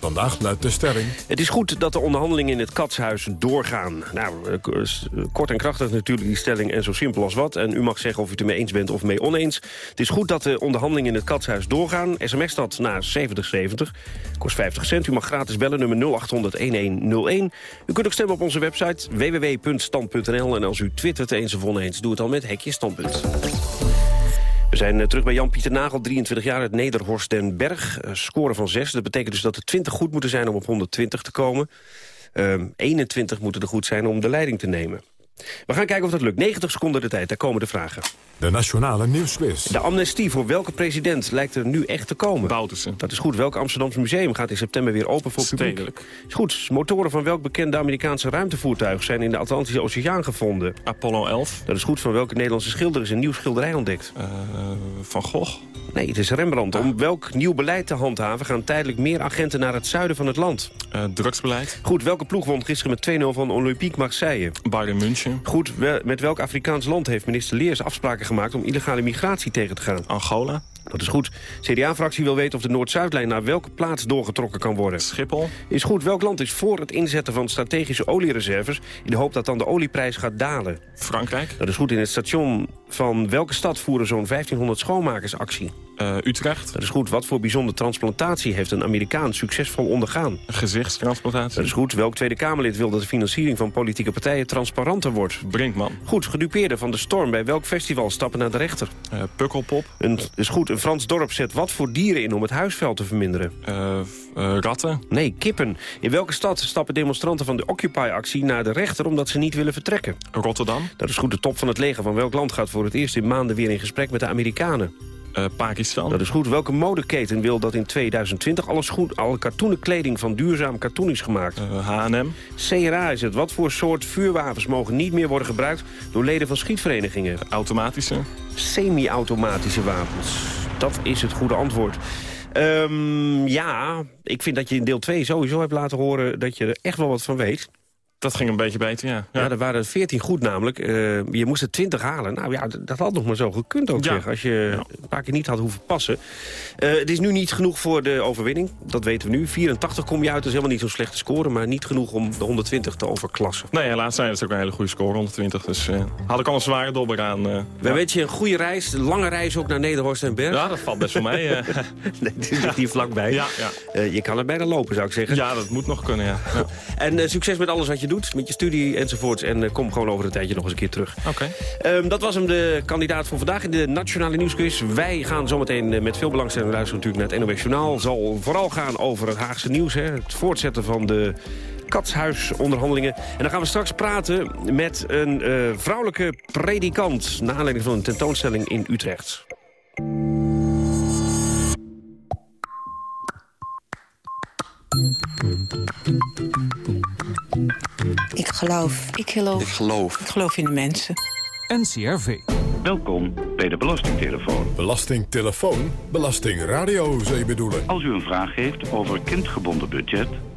Vandaag luidt de stelling. Het is goed dat de onderhandelingen in het katshuis doorgaan. Nou, eh, kort en krachtig natuurlijk die stelling en zo simpel als wat. En u mag zeggen of u het ermee eens bent of mee oneens. Het is goed dat de onderhandelingen in het katshuis doorgaan. SMS dat naar 7070. Kost 50 cent. U mag gratis bellen, nummer 0800-1101. U kunt ook stemmen op onze website www.stand.nl. En als u twittert eens of oneens, doe het dan met hekje standpunt. We zijn eh, terug bij Jan-Pieter Nagel, 23 jaar uit Nederhorst den Berg. Uh, score van 6, dat betekent dus dat er 20 goed moeten zijn om op 120 te komen. Uh, ehm, 21 moeten er goed zijn om de leiding te nemen. We gaan kijken of dat lukt. 90 seconden de tijd, daar komen de vragen. De Nationale Nieuwsquiz. De amnestie voor welke president lijkt er nu echt te komen? Boutersen. Dat is goed. Welk Amsterdamse museum gaat in september weer open voor publiek? Stedelijk. Is goed. Motoren van welk bekende Amerikaanse ruimtevoertuig... zijn in de Atlantische Oceaan gevonden? Apollo 11. Dat is goed. Van welke Nederlandse schilder is een nieuw schilderij ontdekt? Uh, van Gogh. Nee, het is Rembrandt. Om welk nieuw beleid te handhaven... gaan tijdelijk meer agenten naar het zuiden van het land? Uh, drugsbeleid. Goed. Welke ploeg won gisteren met 2-0 van Olympique Marseille? Bayern München. Goed. Met welk Afrikaans land heeft minister Leers afspraken gemaakt... om illegale migratie tegen te gaan? Angola. Dat is goed. CDA-fractie wil weten of de Noord-Zuidlijn naar welke plaats doorgetrokken kan worden. Schiphol. Is goed. Welk land is voor het inzetten van strategische oliereserves... in de hoop dat dan de olieprijs gaat dalen? Frankrijk. Dat is goed. In het station van welke stad voeren zo'n 1500 schoonmakersactie? Uh, Utrecht. Dat is goed. Wat voor bijzondere transplantatie heeft een Amerikaan succesvol ondergaan? Gezichtstransplantatie. Dat is goed. Welk Tweede Kamerlid wil dat de financiering van politieke partijen transparanter wordt? Brinkman. Goed. Gedupeerden van de storm bij welk festival stappen naar de rechter? Uh, Pukkelpop. Een, is goed. Een Frans dorp zet wat voor dieren in om het huisvuil te verminderen? Uh, ratten. Nee, kippen. In welke stad stappen demonstranten van de Occupy-actie naar de rechter omdat ze niet willen vertrekken? Rotterdam. Dat is goed. De top van het leger van welk land gaat voor het eerst in maanden weer in gesprek met de Amerikanen? Uh, Pakistan. Dat is goed. Welke modeketen wil dat in 2020 alles goed, alle katoenen kleding van duurzaam katoen is gemaakt? Uh, H&M. CRA is het. Wat voor soort vuurwapens mogen niet meer worden gebruikt door leden van schietverenigingen? Automatische. Semi-automatische wapens. Dat is het goede antwoord. Um, ja, ik vind dat je in deel 2 sowieso hebt laten horen dat je er echt wel wat van weet. Dat ging een beetje beter, ja. Ja, ja er waren 14 goed namelijk. Uh, je moest er 20 halen. Nou ja, dat had nog maar zo gekund ook, ja. zeg. Als je ja. een paar keer niet had hoeven passen. Uh, het is nu niet genoeg voor de overwinning. Dat weten we nu. 84 kom je uit, dat is helemaal niet zo'n slechte score. Maar niet genoeg om de 120 te overklassen. Nee, helaas zijn het ook een hele goede score, 120. Dus uh, had ik al een zware dobber aan. We ja. weten je een goede reis, een lange reis ook naar Nederhorst en Berg. Ja, dat valt best voor mij. <laughs> nee, die zit hier vlakbij. Ja, ja. je kan er bijna lopen, zou ik zeggen. Ja, dat moet nog kunnen, ja. En succes met alles wat je doet. Met je studie enzovoorts. En uh, kom gewoon over een tijdje nog eens een keer terug. Oké. Okay. Um, dat was hem, de kandidaat voor vandaag in de Nationale Nieuwsquiz. Wij gaan zometeen uh, met veel belangstelling luisteren natuurlijk naar het NOS Journaal. zal vooral gaan over het Haagse nieuws. Hè, het voortzetten van de katshuisonderhandelingen. En dan gaan we straks praten met een uh, vrouwelijke predikant... naar aanleiding van een tentoonstelling in Utrecht. Ik geloof. Ik geloof. Ik geloof. Ik geloof in de mensen. NCRV. Welkom bij de Belastingtelefoon. Belastingtelefoon? Belastingradio, zou je bedoelen? Als u een vraag heeft over kindgebonden budget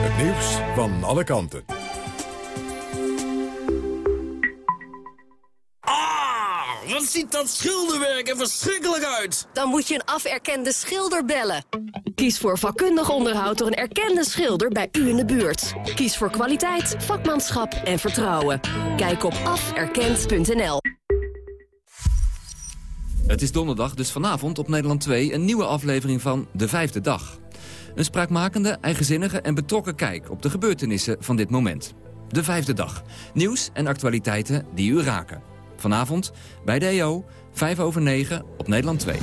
Het nieuws van alle kanten. Ah, wat ziet dat schilderwerk er verschrikkelijk uit. Dan moet je een aferkende schilder bellen. Kies voor vakkundig onderhoud door een erkende schilder bij u in de buurt. Kies voor kwaliteit, vakmanschap en vertrouwen. Kijk op aferkend.nl. Het is donderdag, dus vanavond op Nederland 2 een nieuwe aflevering van De Vijfde Dag. Een spraakmakende, eigenzinnige en betrokken kijk op de gebeurtenissen van dit moment. De Vijfde Dag. Nieuws en actualiteiten die u raken. Vanavond bij de EO, 5 over 9 op Nederland 2.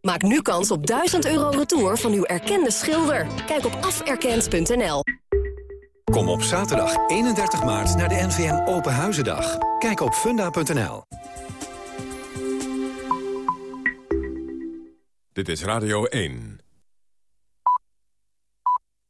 Maak nu kans op 1000 euro retour van uw erkende schilder. Kijk op aferkend.nl. Kom op zaterdag 31 maart naar de NVM Open Huizendag. Kijk op funda.nl. Dit is Radio 1.